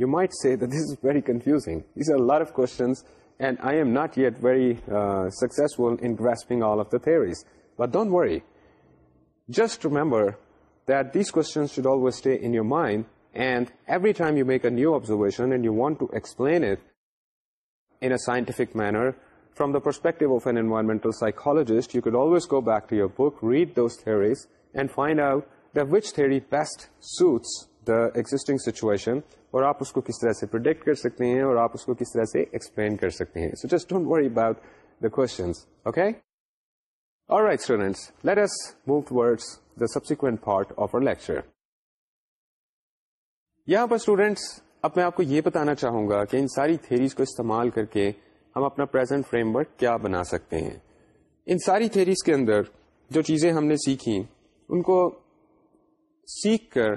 you might see that this is very confusing these are lot of questions and I am not yet very successful in grasping all of the theories but don't worry just remember this question should always stay in your mind and every time you make a new observation and you want to explain scientific manner from the perspective of an environmental psychologist you could always go back to your book read those theories and find out the which theory best suits existing situation اور آپ اس کو کس طرح سے پروڈکٹ کر سکتے ہیں اور کس طرح سے ایکسپلین کر سکتے ہیں سو جس ڈونٹ ویری اباؤٹنس لیٹ ایس موڈس part آف ار لیکچر یہاں پر اسٹوڈینٹس اب میں آپ کو یہ بتانا چاہوں گا کہ ان ساری تھیریز کو استعمال کر کے ہم اپنا فریم ورک کیا بنا سکتے ہیں ان ساری تھیریز کے اندر جو چیزیں ہم نے سیکھی ان کو سیکھ کر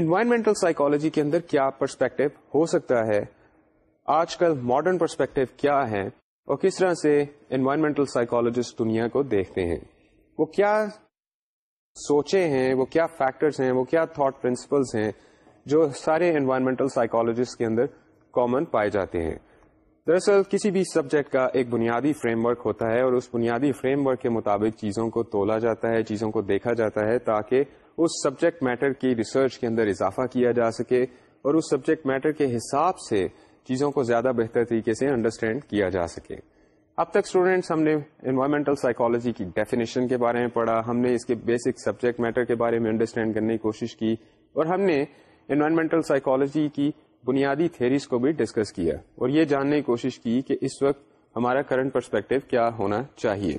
انوائرمنٹل سائیکولوجی کے اندر کیا پرسپیکٹو ہو سکتا ہے آج کل ماڈرن پرسپیکٹو کیا ہے اور کس طرح سے انوائرمنٹل سائیکالوجسٹ دنیا کو دیکھتے ہیں وہ کیا سوچے ہیں وہ کیا فیکٹرس ہیں وہ کیا تھاٹ پرنسپلس ہیں جو سارے انوائرمنٹل سائیکولوجسٹ کے اندر کامن پائے جاتے ہیں دراصل کسی بھی سبجیکٹ کا ایک بنیادی فریم ورک ہوتا ہے اور اس بنیادی فریم ورک کے مطابق چیزوں کو تولا جاتا ہے چیزوں کو دیکھا جاتا ہے تاکہ اس سبجیکٹ میٹر کی ریسرچ کے اندر اضافہ کیا جا سکے اور اس سبجیکٹ میٹر کے حساب سے چیزوں کو زیادہ بہتر طریقے سے انڈرسٹینڈ کیا جا سکے اب تک اسٹوڈینٹس ہم نے انوائرمنٹل سائیکولوجی کی ڈیفینیشن کے بارے میں پڑھا ہم نے اس کے بیسک سبجیکٹ میٹر کے بارے میں انڈرسٹینڈ کرنے کی کوشش کی اور ہم نے انوائرمنٹل سائیکالوجی کی بنیادی تھیریز کو بھی ڈسکس کیا اور یہ جاننے کی کوشش کی کہ اس وقت ہمارا کرنٹ پرسپیکٹو کیا ہونا چاہیے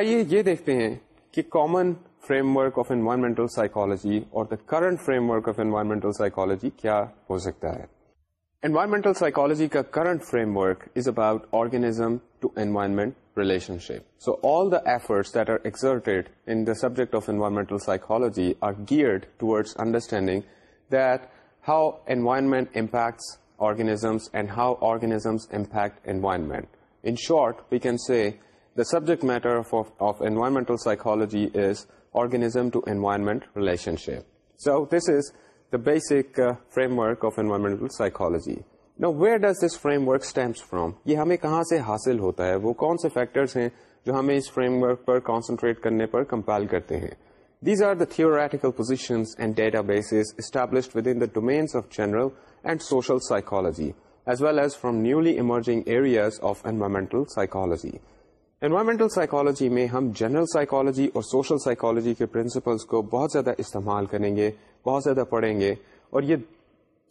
آئیے یہ دیکھتے ہیں کہ common framework of environmental psychology اور the current framework of environmental psychology کیا ہو سکتا ہے Environmental psychology ka current framework is about organism to environment relationship. So all the efforts that are exerted in the subject of environmental psychology are geared towards understanding that how environment impacts organisms and how organisms impact environment. In short, we can say the subject matter of environmental psychology is organism to environment relationship. So this is the basic uh, framework of environmental psychology. Now, where does this framework stems from? یہ ہمیں کہاں سے حاصل ہوتا ہے وہ کون سے فیکٹر ہیں جو ہمیں اس فریم ورک پر کانسنٹریٹ کرنے پر کمپیل کرتے ہیں these are the theoretical and databases established within the domains of general and social psychology as well as from newly emerging areas of environmental psychology environmental psychology میں ہم جنرل سائیکالوجی اور سوشل سائیکالوجی کے پرنسپلس کو بہت زیادہ استعمال کریں گے بہت زیادہ پڑھیں گے اور یہ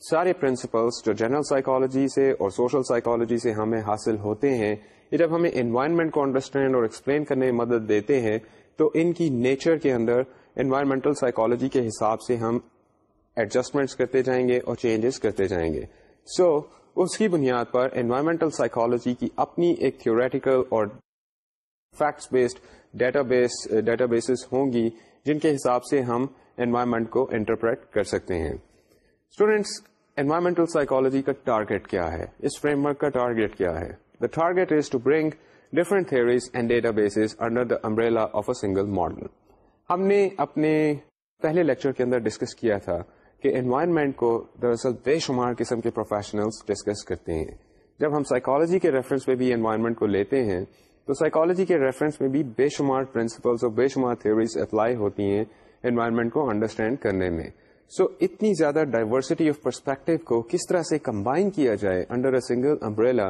سارے پرنسپلس جو جنرل سائیکالوجی سے اور سوشل سائیکالوجی سے ہمیں حاصل ہوتے ہیں یہ جب ہمیں انوائرمنٹ کو انڈرسٹینڈ اور ایکسپلین کرنے میں مدد دیتے ہیں تو ان کی نیچر کے اندر انوائرمنٹل سائیکالوجی کے حساب سے ہم ایڈجسٹمنٹس کرتے جائیں گے اور چینجز کرتے جائیں گے سو so, اس کی بنیاد پر انوائرمنٹل سائیکالوجی کی اپنی ایک تھیوریٹیکل اور facts based database databases ہوں گی جن کے حساب سے ہم انوائرمنٹ کو انٹرپریٹ کر سکتے ہیں اسٹوڈینٹس انوائرمنٹل سائیکولوجی کا ٹارگیٹ کیا ہے اس فریم ورک کا ٹارگیٹ کیا ہے the target is to bring different theories and databases under the umbrella of a single model ہم نے اپنے پہلے لیکچر کے اندر ڈسکس کیا تھا کہ انوائرمنٹ کو دراصل بے شمار قسم کے پروفیشنلز ڈسکس کرتے ہیں جب ہم سائیکالوجی کے ریفرنس پہ بھی انوائرمنٹ کو لیتے ہیں تو سائیکالوجی کے ریفرنس میں بھی بے شمار پرنسپلس اور بے شمار تھیوریز اپلائی ہوتی ہیں انوائرمنٹ کو انڈرسٹینڈ کرنے میں سو so, اتنی زیادہ ڈائیورسٹی آف پرسپیکٹو کو کس طرح سے کمبائن کیا جائے under a single umbrella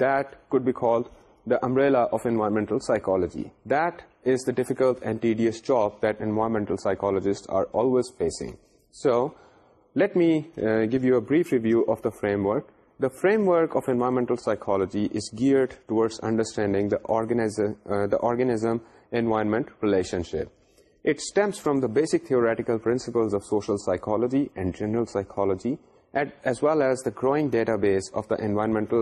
that could be called the umbrella of environmental psychology that is the difficult and ace job that environmental psychologists are always facing so let me give you a brief review of the framework the framework of environmental psychology is gear understanding organism environment relationship it stems from the basic theoretical principles and general psychology as well as the growing data base of dominant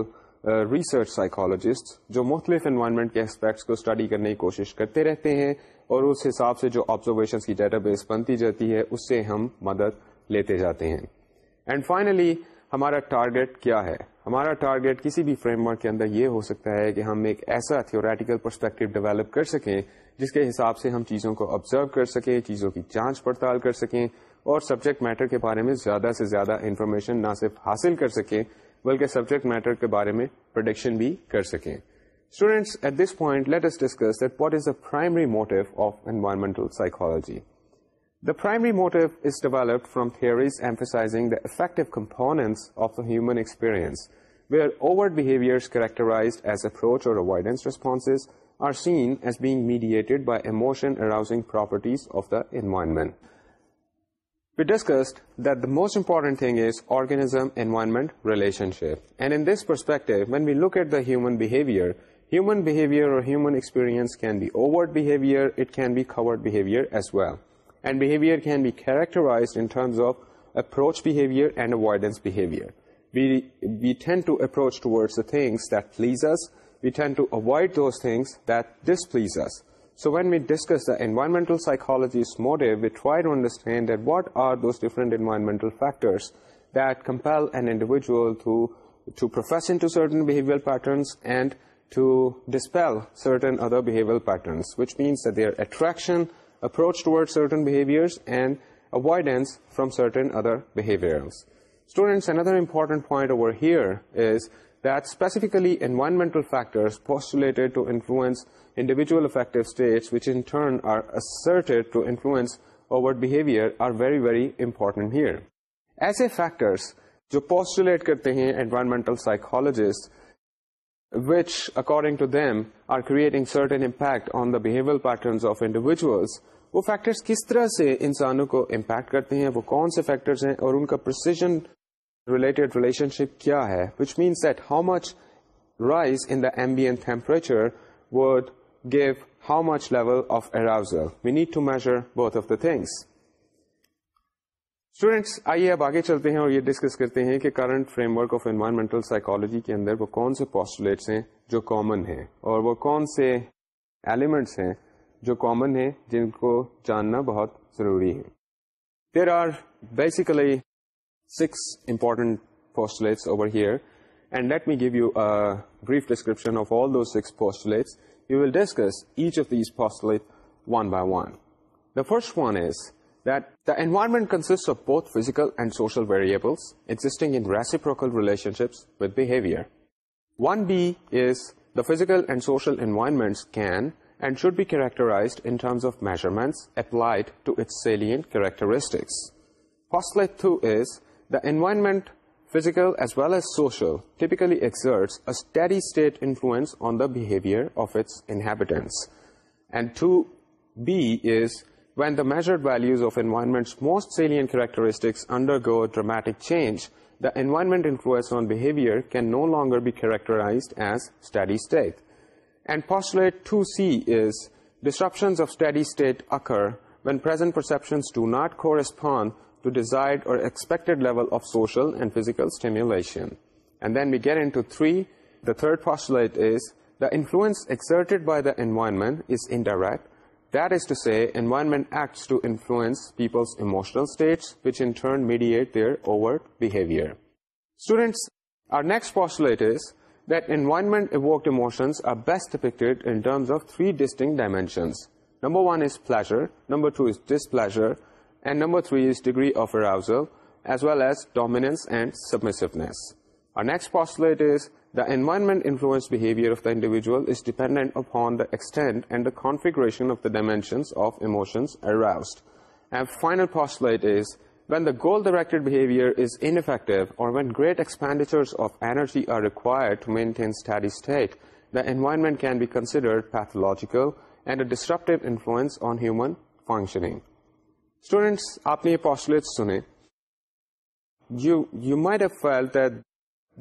research psychologist جو مختلف انوائرمنٹ کے اسپیکٹس کو اسٹڈی کرنے کی کوشش کرتے رہتے ہیں اور اس حساب سے جو آبزرویشنس کی ڈیٹا بیس بنتی جاتی ہے اس سے ہم مدد لیتے جاتے ہیں اینڈ فائنلی ہمارا ٹارگیٹ کیا ہے ہمارا ٹارگیٹ کسی بھی فریم ورک کے اندر یہ ہو سکتا ہے کہ ہم ایک ایسا تھیوریٹیکل پرسپیکٹو ڈیولپ کر سکیں جس کے حساب سے ہم چیزوں کو آبزرو کر سکیں چیزوں کی جانچ پڑتال کر سکیں اور سبجیکٹ میٹر کے بارے میں زیادہ سے زیادہ انفارمیشن نہ صرف حاصل کر سکیں بلکہ سبجیکٹ میٹر کے بارے میں پروڈکشن بھی کر سکیں students at this point let's discuss that what is the primary motive of environmental psychology The primary motive is developed from theories emphasizing the affective components of the human experience, where overt behaviors characterized as approach or avoidance responses are seen as being mediated by emotion-arousing properties of the environment. We discussed that the most important thing is organism-environment relationship. And in this perspective, when we look at the human behavior or human experience can be overt behavior, it can be covert behavior as well. And behavior can be characterized in terms of approach behavior and avoidance behavior. We tend to approach towards the things that please us. We tend to avoid those things that displease us. So when we discuss the environmental psychologist's motive, we try to understand that what are those different environmental factors that compel an individual to profess into certain behavioral patterns and to dispel certain other behavioral patterns, which means that their attraction approach towards certain behaviors and avoidance from certain other behaviors. Students, another important point over here is that specifically environmental factors postulated to influence individual affective states, which in turn are asserted to influence overt behavior, are very, very important here. As a factors, جو پوسٹولیٹ کرتے ہیں environmental psychologist which according to them are creating certain impact on the behaviour patterns of individuals وہ فیکٹرز کس طرح سے انسانوں کو امپیکٹ کرتے ہیں وہ کون سے فیکٹرس ہیں اور ان کا پرسیزن ریلیٹڈ ریلیشن شپ کیا ہے which means that how how much much rise in the ambient temperature would give level of we need to measure بہت آف دا تھنگس اسٹوڈینٹس آئیے اب آگے چلتے ہیں اور یہ ڈسکس کرتے ہیں کہ current framework of environmental psychology کے اندر وہ کون سے پوسٹولیٹس ہیں جو کامن ہیں اور وہ کون سے ایلیمنٹس ہیں جو کامن ہیں جن کو جاننا بہت ضروری ہے there are basically six important postulates over here and let me give you brief description of all those six you will discuss each of these postulate one by one the first one is that of consist physical and social variables existing reciprocal relationships relationships behaviour one B is the physical and social environments can and should be characterized in terms of measurements applied to its salient characteristics. Postulate 2 is the environment, physical as well as social, typically exerts a steady state influence on the behavior of its inhabitants. And 2b is when the measured values of environment's most salient characteristics undergo a dramatic change, the environment influence on behavior can no longer be characterized as steady state. And postulate 2C is disruptions of steady state occur when present perceptions do not correspond to desired or expected level of social and physical stimulation. And then we get into 3. The third postulate is the influence exerted by the environment is indirect. That is to say, environment acts to influence people's emotional states, which in turn mediate their overt behavior. Students, our next postulate is that environment-evoked emotions are best depicted in terms of three distinct dimensions. Number one is pleasure, number two is displeasure, and number three is degree of arousal, as well as dominance and submissiveness. Our next postulate is the environment-influenced behavior of the individual is dependent upon the extent and the configuration of the dimensions of emotions aroused. And final postulate is with the goal directed behaviour is in effect or when great expenditure of energy are required to maintain the environment can be considered pathological and a disrupt influence on human functioning students آپ نے یہ پاس سنے you might a feel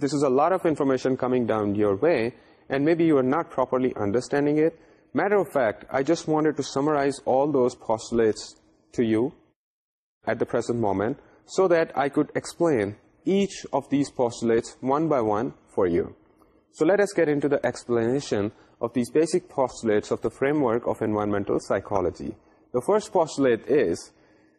this is a lot of information coming down your way and maybe you are not properly understanding it matter of fact I just want you to summarise all those pass to you at the present moment, so that I could explain each of these postulates one by one for you. So let us get into the explanation of these basic postulates of the framework of environmental psychology. The first postulate is,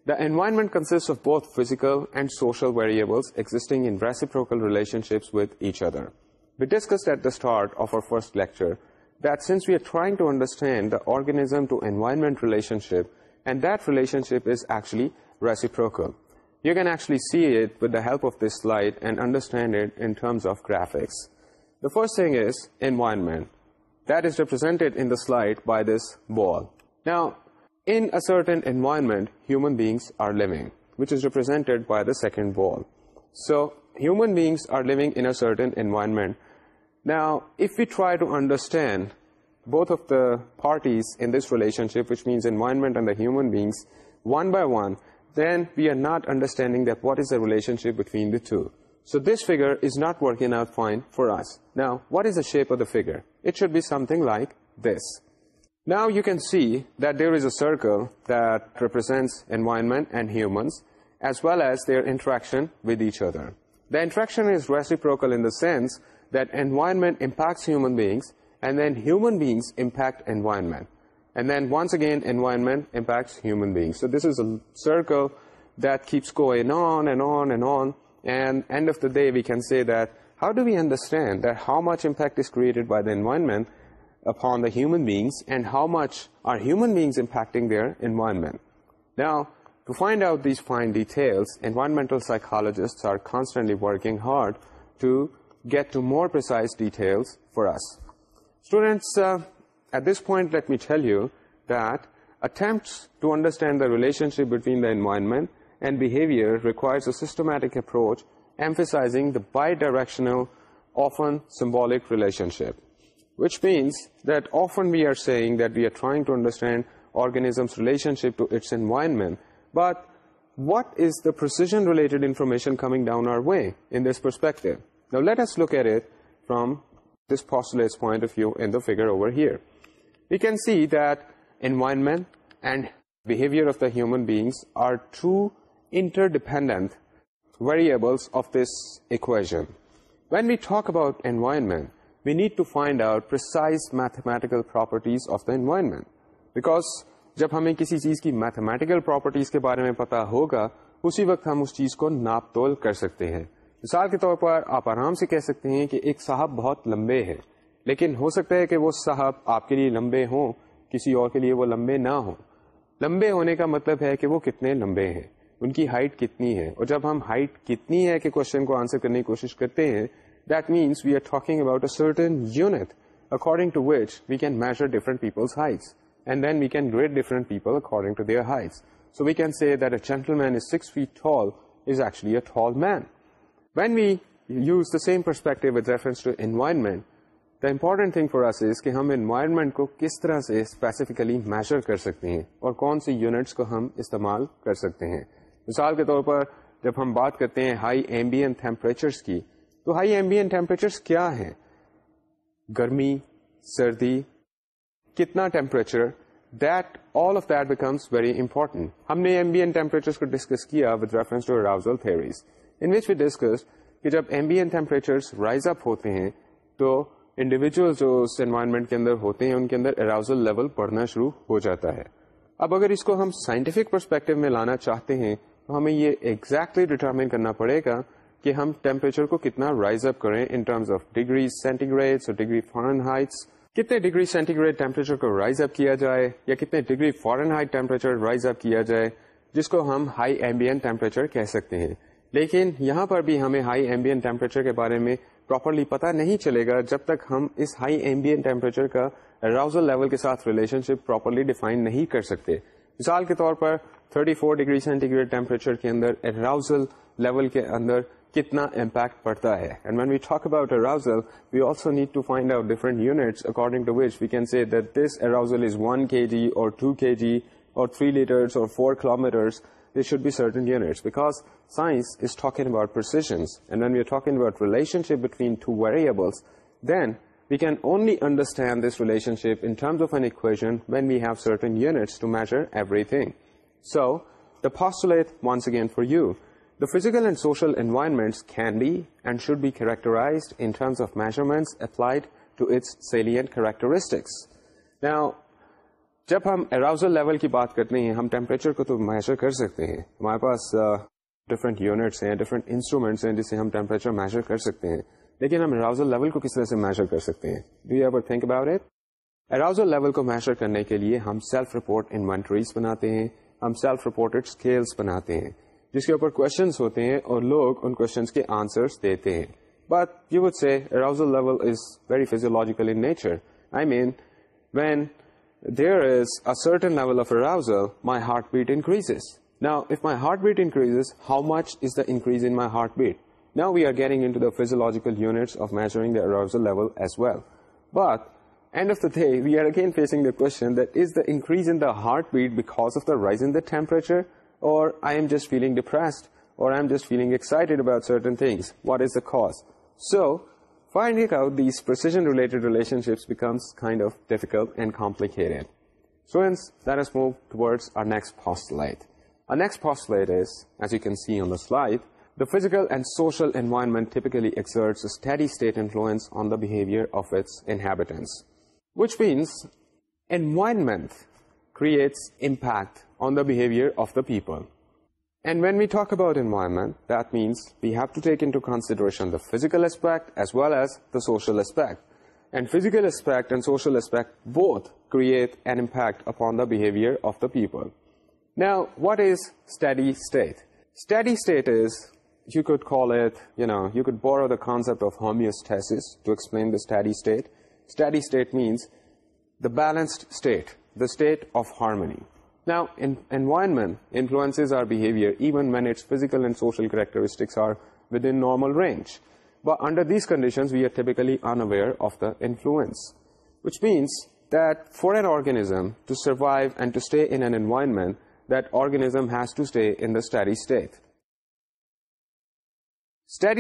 the environment consists of both physical and social variables existing in reciprocal relationships with each other. We discussed at the start of our first lecture that since we are trying to understand the organism to environment relationship, and that relationship is actually reciprocal. You can actually see it with the help of this slide and understand it in terms of graphics. The first thing is environment. That is represented in the slide by this ball. Now, in a certain environment, human beings are living, which is represented by the second ball. So, human beings are living in a certain environment. Now, if we try to understand both of the parties in this relationship, which means environment and the human beings, one by one, then we are not understanding that what is the relationship between the two. So this figure is not working out fine for us. Now, what is the shape of the figure? It should be something like this. Now you can see that there is a circle that represents environment and humans, as well as their interaction with each other. The interaction is reciprocal in the sense that environment impacts human beings, and then human beings impact environment. And then once again, environment impacts human beings. So this is a circle that keeps going on and on and on. And end of the day, we can say that how do we understand that how much impact is created by the environment upon the human beings, and how much are human beings impacting their environment? Now, to find out these fine details, environmental psychologists are constantly working hard to get to more precise details for us. Students, uh, at this point let me tell you that attempts to understand the relation and behaviour requires systematic approach emphasising we are trying to understand organisms relationship environment what is the processing related information coming down our way in this perspective look at it from this point of view and figure over here جب ہمیں کسی چیز کی میتھمیٹیکل پراپرٹیز کے بارے میں پتا ہوگا اسی وقت ہم اس چیز کو ناپ تول کر سکتے ہیں مثال کے طور پر آپ آرام سے کہہ سکتے ہیں کہ ایک صاحب بہت لمبے ہے لیکن ہو سکتا ہے کہ وہ صاحب آپ کے لیے لمبے ہوں کسی اور کے لیے وہ لمبے نہ ہوں لمبے ہونے کا مطلب ہے کہ وہ کتنے لمبے ہیں ان کی ہائٹ کتنی ہے اور جب ہم ہائٹ کتنی ہے کہ کوشچن کو آنسر کرنے کی کوشش کرتے ہیں that means we are talking about a certain unit according to which we can measure different peoples heights and then we can great different people according to their heights so we can see that a a gentleman man is is six feet tall tall actually when we use the same perspective reference to environment the important thing for us is کہ ہم انوائرمنٹ کو کس طرح سے اسپیسیفکلی میشر کر سکتے ہیں اور کون سی یونٹس کو ہم استعمال کر سکتے ہیں مثال کے طور پر جب ہم بات کرتے ہیں ہائی ایمبین ٹیمپریچرس کی تو ہائی ایمبین ٹیمپریچرس کیا ہیں گرمی سردی کتنا temperature that all of that becomes very important ہم نے ایمبین ٹیمپریچرس کو ڈسکس کیا with reference to arousal theories in which we discuss کہ جب ایمبین ٹیمپریچرس رائز اپ ہوتے ہیں تو انڈیویجول جو اس انوائرمنٹ کے کے اندر اندر ہوتے ہیں ان اراؤزل لیول شروع ہو جاتا ہے اب اگر اس کو ہم سائنٹیفک پرسپیکٹو میں لانا چاہتے ہیں تو ہمیں یہ ایگزیکٹلی ڈیٹرمن کرنا پڑے گا کہ ہم ٹیمپریچر کو کتنا رائز اپ کریں in terms of degree degree Fahrenheits کتنے سینٹی سینٹیگریڈ ٹیمپریچر کو رائز اپ کیا جائے یا کتنے degree Fahrenheit temperature rise up کیا جائے جس کو ہم ہائی ایمبیئن ٹیمپریچر کہہ سکتے ہیں لیکن یہاں پر بھی ہمیں ہائی ایمبیئن ٹیمپریچر کے بارے میں پراپرلی پتہ نہیں چلے گا جب تک ہم اس ہائی ایمبیئن ٹیمپریچر کا اراؤزل لیول کے ساتھ ریلیشن شپ پراپرلی ڈیفائن نہیں کر سکتے مثال کے طور پر 34 ڈگری سینٹی گریڈ ٹیمپریچر کے اندر اراؤزل لیول کے اندر کتنا امپیکٹ پڑتا ہے and when we talk about arousal we also need to find out different units according to which we can see that this arousal is 1 K G اور 2 کے جی اور 3 لیٹرس اور 4 kilometres there should be certain units, because science is talking about precisions, and when we are talking about relationship between two variables, then we can only understand this relationship in terms of an equation when we have certain units to measure everything. So, the postulate once again for you, the physical and social environments can be and should be characterized in terms of measurements applied to its salient characteristics. Now, جب ہم اراؤزل لیول کی بات کرتے ہیں ہم ٹیمپریچر کو تو میشر کر سکتے ہیں ہمارے پاس ڈفرینٹ یونٹس ہیں ڈفرینٹ انسٹرومینٹس ہیں جسے ہم ٹیمپریچر میشر کر سکتے ہیں لیکن ہم اراؤزل لیول کو کس طرح سے میشر کر سکتے ہیں do you ever think about arousal level کو میشر کرنے کے لیے ہم سیلف رپورٹ انوینٹریز بناتے ہیں ہم سیلف رپورٹڈ اسکیلس بناتے ہیں جس کے اوپر کوشچنس ہوتے ہیں اور لوگ ان کوشچنس کے آنسرس دیتے ہیں but you would say arousal level is very physiological in nature I mean when certain level arousal my heart beat increases now if my heart beat increases how much is the increase in my heart beat now we are getting the questions in heart beat because temperature or I am just feeling depressed or physical social environment measurement create impact on the people And when we talk about environment, that means we have to take into consideration the physical aspect as well as the social aspect. And physical aspect and social aspect both create an impact upon the behavior of the people. Now, what is steady state? Steady state is, you could call it, you could borrow the concept of homeostasis to explain the steady state. Steady state means the balanced state, the state of harmony. To survive and to statement that organism has to stay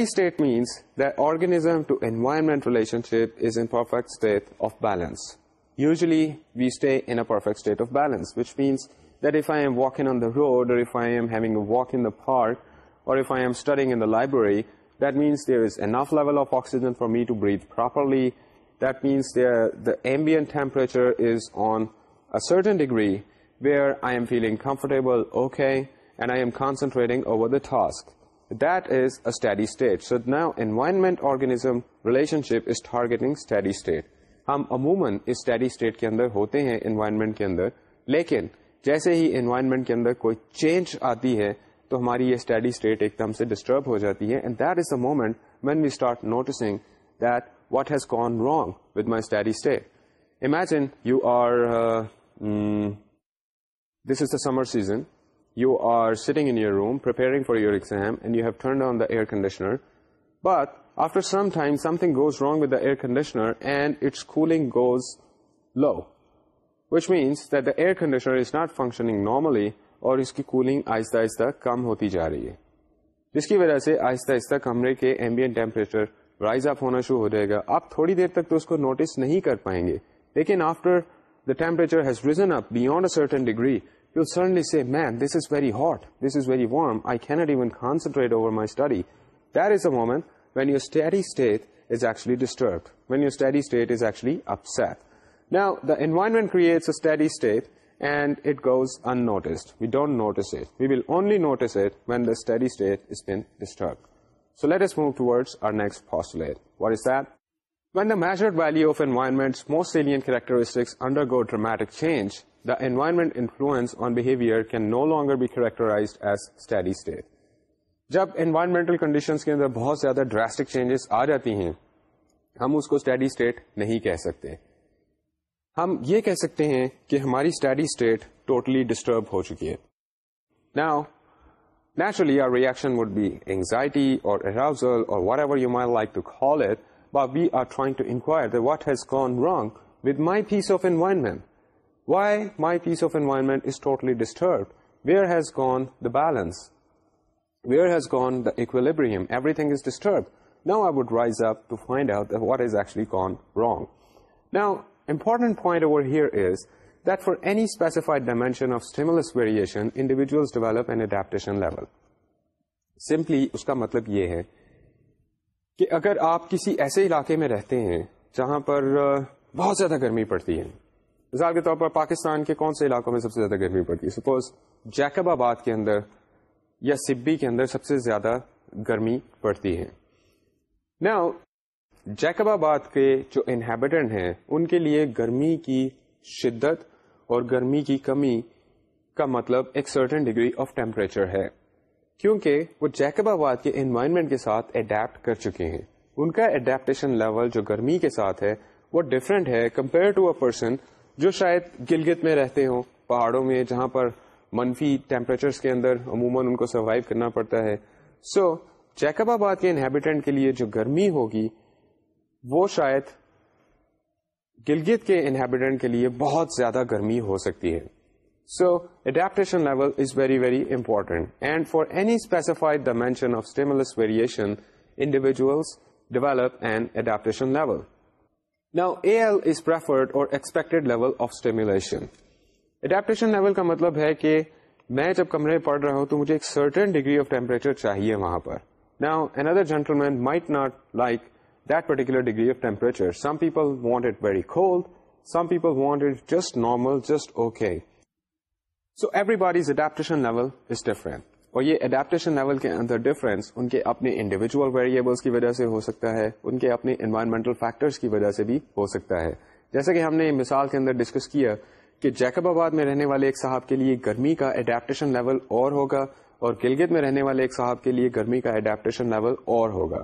state means the organism to environment relationship is in perfect state of balance Usually, we stay in a perfect state of balance, which means that if I am walking on the road, or if I am having a walk in the park, or if I am studying in the library, that means there is enough level of oxygen for me to breathe properly. That means the ambient temperature is on a certain degree where I am feeling comfortable, okay, and I am concentrating over the task. That is a steady state. So now environment-organism relationship is targeting steady state. ہم عموماً اس اسٹڈی اسٹیٹ کے اندر ہوتے ہیں انوائرمنٹ کے اندر لیکن جیسے ہی انوائرمنٹ کے اندر کوئی چینج آتی ہے تو ہماری یہ اسٹڈی اسٹیٹ ایک دم سے ڈسٹرب ہو جاتی ہے and that is a moment when we start noticing that what has gone wrong with my steady state imagine you are this is the summer season you are sitting in your room for your exam and you have turned on the air conditioner but after air conditioner and conditioner اور اس کی کولنگ آہستہ آہستہ کم ہوتی جا رہی ہے جس کی وجہ سے آہستہ آہستہ کمرے کے ایمبیئن ٹیمپریچر رائز اپ ہونا شروع ہو جائے گا آپ تھوڑی دیر تک تو اس کو نوٹس نہیں کر پائیں گے لیکن after the reason up a certain degree you soon say man this is very hot this is very warm concentrate over my moment when your steady stately disturb when you steady upset creates instead we don't notice it when this disturb so let's what is when the measure value of environments most alien characteristics go dramatic change the environments on بہر can no longer be characterise as steady state جب انوائرمنٹل کنڈیشنز کے اندر بہت زیادہ ڈراسٹک چینجز آ جاتی ہیں ہم اس کو اسٹڈی اسٹیٹ نہیں کہہ سکتے ہم یہ کہہ سکتے ہیں کہ ہماری اسٹڈی اسٹیٹ ٹوٹلی ڈسٹرب ہو چکی ہے now naturally our reaction would be anxiety or arousal or whatever you may like to call it but we are trying to enquire what has gone wrong with my peace of environment why my peace of environment is totally disturbed where has gone the balance simply اس کا مطلب یہ ہے کہ اگر آپ کسی ایسے علاقے میں رہتے ہیں جہاں پر بہت زیادہ گرمی پڑتی ہے مثال کے طور پر پاکستان کے کون سے علاقوں میں سب سے زیادہ گرمی پڑتی ہے سپوز جیکب آباد کے اندر یا سبی کے اندر سب سے زیادہ گرمی پڑتی ہے نا جیکب آباد کے جو انہیبیٹنٹ ہیں ان کے لیے گرمی کی شدت اور گرمی کی کمی کا مطلب ایک سرٹن ڈگری آف ٹیمپریچر ہے کیونکہ وہ جیکب آباد کے انوائرمنٹ کے ساتھ اڈیپٹ کر چکے ہیں ان کا اڈیپٹیشن لیول جو گرمی کے ساتھ ہے وہ ڈفرینٹ ہے کمپیئر ٹو اے پرسن جو شاید گلگت میں رہتے ہوں پہاڑوں میں جہاں پر منفی ٹیمپریچرس کے اندر عموماً ان کو سروائو کرنا پڑتا ہے سو جیکب آباد کے انہیبیٹنٹ کے لیے جو گرمی ہوگی وہ شاید گلگت کے انہیبیٹنٹ کے لیے بہت زیادہ گرمی ہو سکتی ہے so adaptation level is very very important and for any specified dimension of stimulus variation individuals develop and adaptation level now a level of stimulation adaptation level کا مطلب ہے کہ میں جب کمرے پڑھ رہا ہوں تو مجھے ایک سرٹن ڈگری آف ٹیمپریچر چاہیے وہاں پر نا not like that particular degree of temperature some some people people want want it very cold it just normal just okay so everybody's adaptation level is different اور یہ اڈیپٹیشن لیول کے اندر ڈفرینس ان کے اپنے انڈیویجل ویریبلس کی وجہ سے ہو سکتا ہے ان کے اپنے انوائرمنٹل فیکٹرس کی وجہ سے بھی ہو سکتا ہے جیسے کہ ہم نے مثال کے اندر ڈسکس کیا کہ جیکب آباد میں رہنے والے ایک صاحب کے لیے گرمی کا اڈیپٹیشن اور ہوگا اور گلگت میں رہنے والے ایک صاحب کے لیے گرمی کا لیول اور ہوگا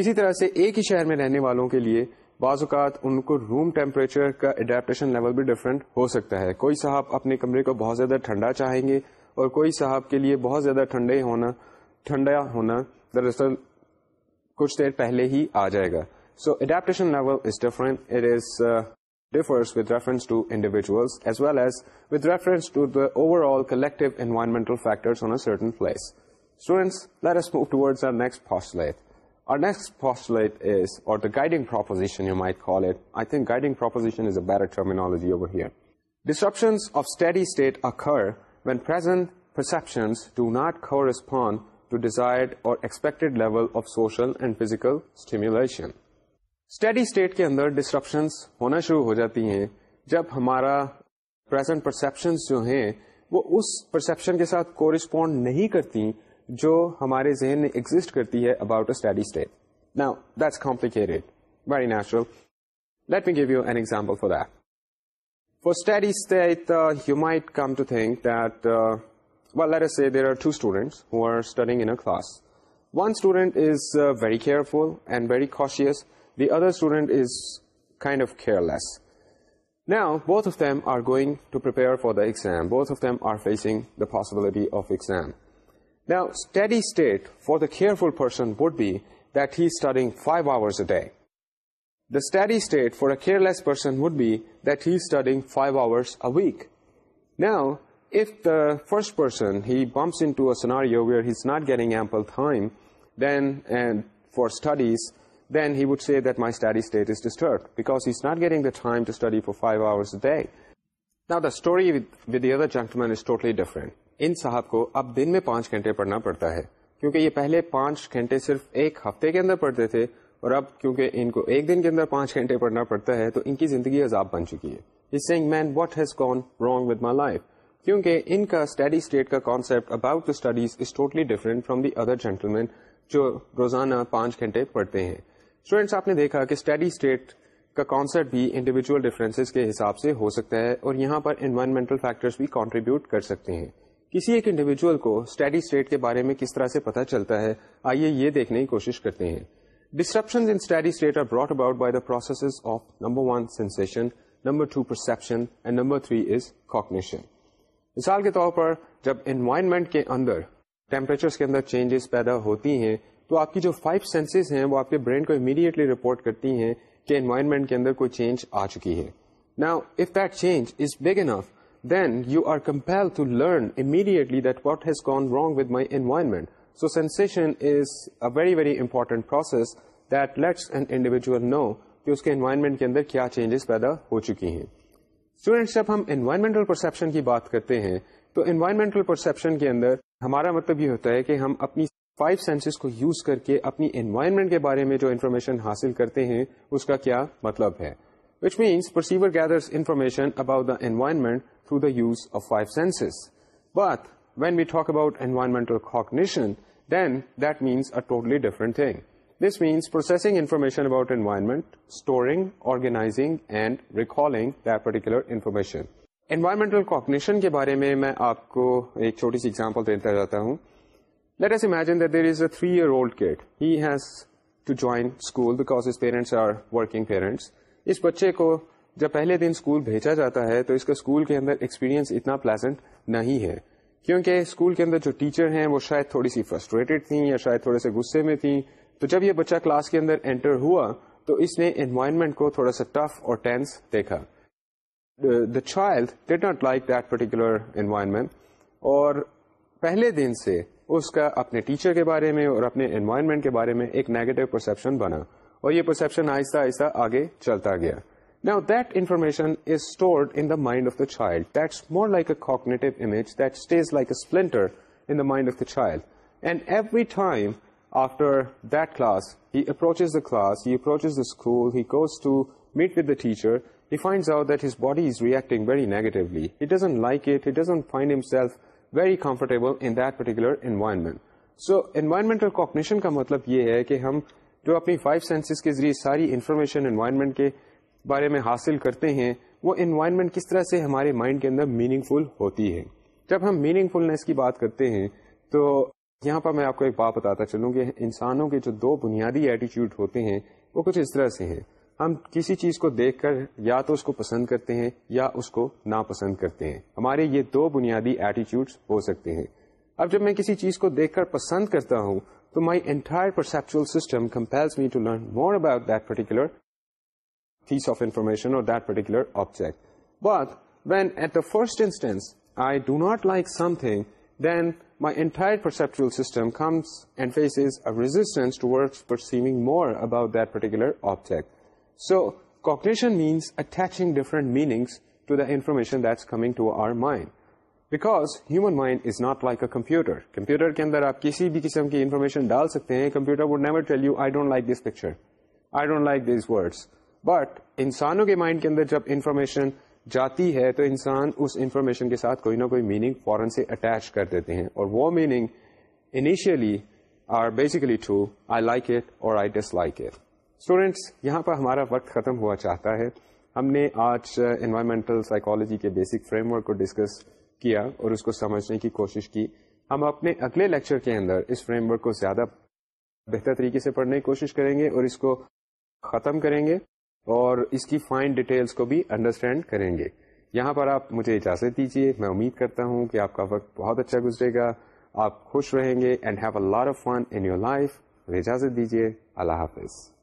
اسی طرح سے ایک ہی شہر میں رہنے والوں کے لیے بعض اوقات ان کو روم ٹیمپریچر کا لیول بھی ڈفرینٹ ہو سکتا ہے کوئی صاحب اپنے کمرے کو بہت زیادہ ٹھنڈا چاہیں گے اور کوئی صاحب کے لیے بہت زیادہ ٹھنڈے ہونا ٹھنڈا ہونا دراصل کچھ دیر پہلے ہی آ جائے گا so adaptation level is it is guiding I think guiding proposition is our terminology oh her disruptions of steady state are وینزنٹ perceptions do not correspond to desire expected level of social and فیزیلشن study state کے اندر ڈسٹرپشنس ہونا شروع ہو جاتی ہیں جب ہمارا پرزنٹ پرسپشن جو ہیں وہ اس پرسپشن کے ساتھ کورسپونڈ نہیں کرتی جو ہمارے ذہن میں ایگزٹ کرتی ہے اباؤٹ اے اسٹڈی اسٹیٹ نا that's complicated very natural let me give you an example for that for class. One student is uh, very careful and very cautious The other student is kind of careless. Now, both of them are going to prepare for the exam. Both of them are facing the possibility of exam. Now, steady state for the careful person would be that he's studying 5 hours a day. The steady state for a careless person would be that he's studying 5 hours a week. Now, if the first person, he bumps into a scenario where he's not getting ample time, then for studies, then he would see that my steady state disturb because فارو ناٹوری ادر جنٹل کو اب دن میں پانچ گھنٹے پڑھنا پڑتا ہے کیونکہ یہ پہلے پانچ گھنٹے صرف ایک ہفتے کے اندر پڑھتے تھے اور اب کیونکہ ان کو ایک دن کے اندر پانچ گھنٹے پڑھنا پڑتا ہے تو ان کی زندگی عذاب بن چکی ہے اس saying man what has gone wrong with my life کیونکہ ان کا اسٹڈی اسٹیٹ کا concept about studies is totally different from the other gentleman جو روزانہ پانچ گھنٹے پڑھتے ہیں اسٹوڈینٹس آپ نے دیکھا کہ اسٹڈی اسٹیٹ کا کانسیپٹ بھی انڈیویجل ڈیفرنس کے حساب سے ہو سکتا ہے اور یہاں پر انوائرمنٹل فیکٹرس بھی کانٹریبیوٹ کر سکتے ہیں کسی ایک انڈیویجل کو اسٹڈی اسٹیٹ کے بارے میں کس طرح سے پتا چلتا ہے آئیے یہ دیکھنے کی کوشش کرتے ہیں disruption brought about by the processes of number one sensation two perception and number three is cognition مثال کے طور پر جب انوائرمنٹ کے اندر ٹیمپریچر کے اندر چینجز پیدا ہوتی ہیں تو آپ کی جو فائیو سینسز ہیں وہ آپ کے برین کو امیڈیٹلی رپورٹ کرتی ہیں کہ انوائرمنٹ کے اندر کوئی چینج آ چکی ہے نا if that change is big enough then you are compel to learn immediately that what has gone wrong with my environment so sensation is a very very important process that lets an individual know کہ اس کے انوائرمنٹ کے اندر کیا چینجز پیدا ہو چکی ہیں اسٹوڈینٹس جب ہم انوائرمنٹل پرسپشن کی بات کرتے ہیں تو انوائرمنٹل پرسپشن کے اندر ہمارا مطلب یہ ہوتا ہے کہ ہم اپنی فائیو سینسز کو یوز کر کے اپنی انوائرمنٹ کے بارے میں جو انفارمیشن حاصل کرتے ہیں اس کا کیا مطلب ہے which means perceive information about the environment through the use of five senses but when we talk about environmental cognition then that means a totally different thing this means processing information about environment storing organising and that particular information environmental cognition کے بارے میں میں آپ کو ایک چھوٹی سی ایگزامپل دیتا چاہتا ہوں let us imagine that a three old Paris اس بچے کو جب پہلے کیونکہ اسکول کے اندر جو ٹیچر ہیں وہ شاید تھوڑی سی فرسٹریٹڈ تھیں یا شاید تھوڑے سے غصے میں تھیں تو جب یہ بچہ کلاس کے اندر انٹر ہوا تو اس نے انوائرمنٹ کو تھوڑا سا ٹف اور ٹینس دیکھا the child did not like that particular environment اور پہلے دن سے اس کا اپنے ٹیچر کے بارے میں اور اپنے انوائرمنٹ کے بارے میں ایک نیگیٹو پرسپشن بنا اور یہ پرسپشن آہستہ آہستہ آگے چلتا گیا نا that information stored in the goes to meat reacting very negatively he doesn't find very comfortable in that particular environment so environmental اور کا مطلب یہ ہے کہ ہم جو اپنی فائیو سینسز کے ذریعے ساری انفارمیشن انوائرمنٹ کے بارے میں حاصل کرتے ہیں وہ انوائرمنٹ کس طرح سے ہمارے مائنڈ کے اندر میننگ فل ہوتی ہے جب ہم میننگ فلنس کی بات کرتے ہیں تو یہاں پر میں آپ کو ایک بات بتاتا چلوں کہ انسانوں کے جو دو بنیادی ایٹیچیوڈ ہوتے ہیں وہ کچھ اس طرح سے ہیں ہم کسی چیز کو دیکھ کر یا تو اس کو پسند کرتے ہیں یا اس کو ناپسند کرتے ہیں ہمارے یہ دو بنیادی ایٹیچیوڈس ہو سکتے ہیں اب جب میں کسی چیز کو دیکھ کر پسند کرتا ہوں تو my entire perceptual system compels me to learn more about that particular piece of information اور that particular object but when at the first instance I do not like something then my entire perceptual system comes and faces is resistance toward perceiving more about that particular object so cognition means attaching different meanings to the information that's coming to our mind because human mind is not like a computer computer کے اندر آپ کسی بھی قسم کی انفارمیشن ڈال سکتے ہیں computer would never tell you I don't like this picture I don't like this words but انسانوں کے مائنڈ کے اندر جب انفارمیشن جاتی ہے تو انسان اس انفارمیشن کے ساتھ کوئی نہ کوئی میننگ فورن سے اٹیچ کر دیتے ہیں اور وہ meaning initially are basically true I like it or I dislike it students یہاں پر ہمارا وقت ختم ہوا چاہتا ہے ہم نے آج انوائرمنٹل سائیکالوجی کے بیسک فریم ورک کو ڈسکس کیا اور اس کو سمجھنے کی کوشش کی ہم اپنے اگلے لیکچر کے اندر اس فریم ورک کو زیادہ بہتر طریقے سے پڑھنے کی کوشش کریں گے اور اس کو ختم کریں گے اور اس کی فائن ڈیٹیلز کو بھی انڈرسٹینڈ کریں گے یہاں پر آپ مجھے اجازت دیجیے میں امید کرتا ہوں کہ آپ کا وقت بہت اچھا گزرے گا آپ خوش رہیں گے and have a lot of fun in your life اجازت دیجیے اللہ حافظ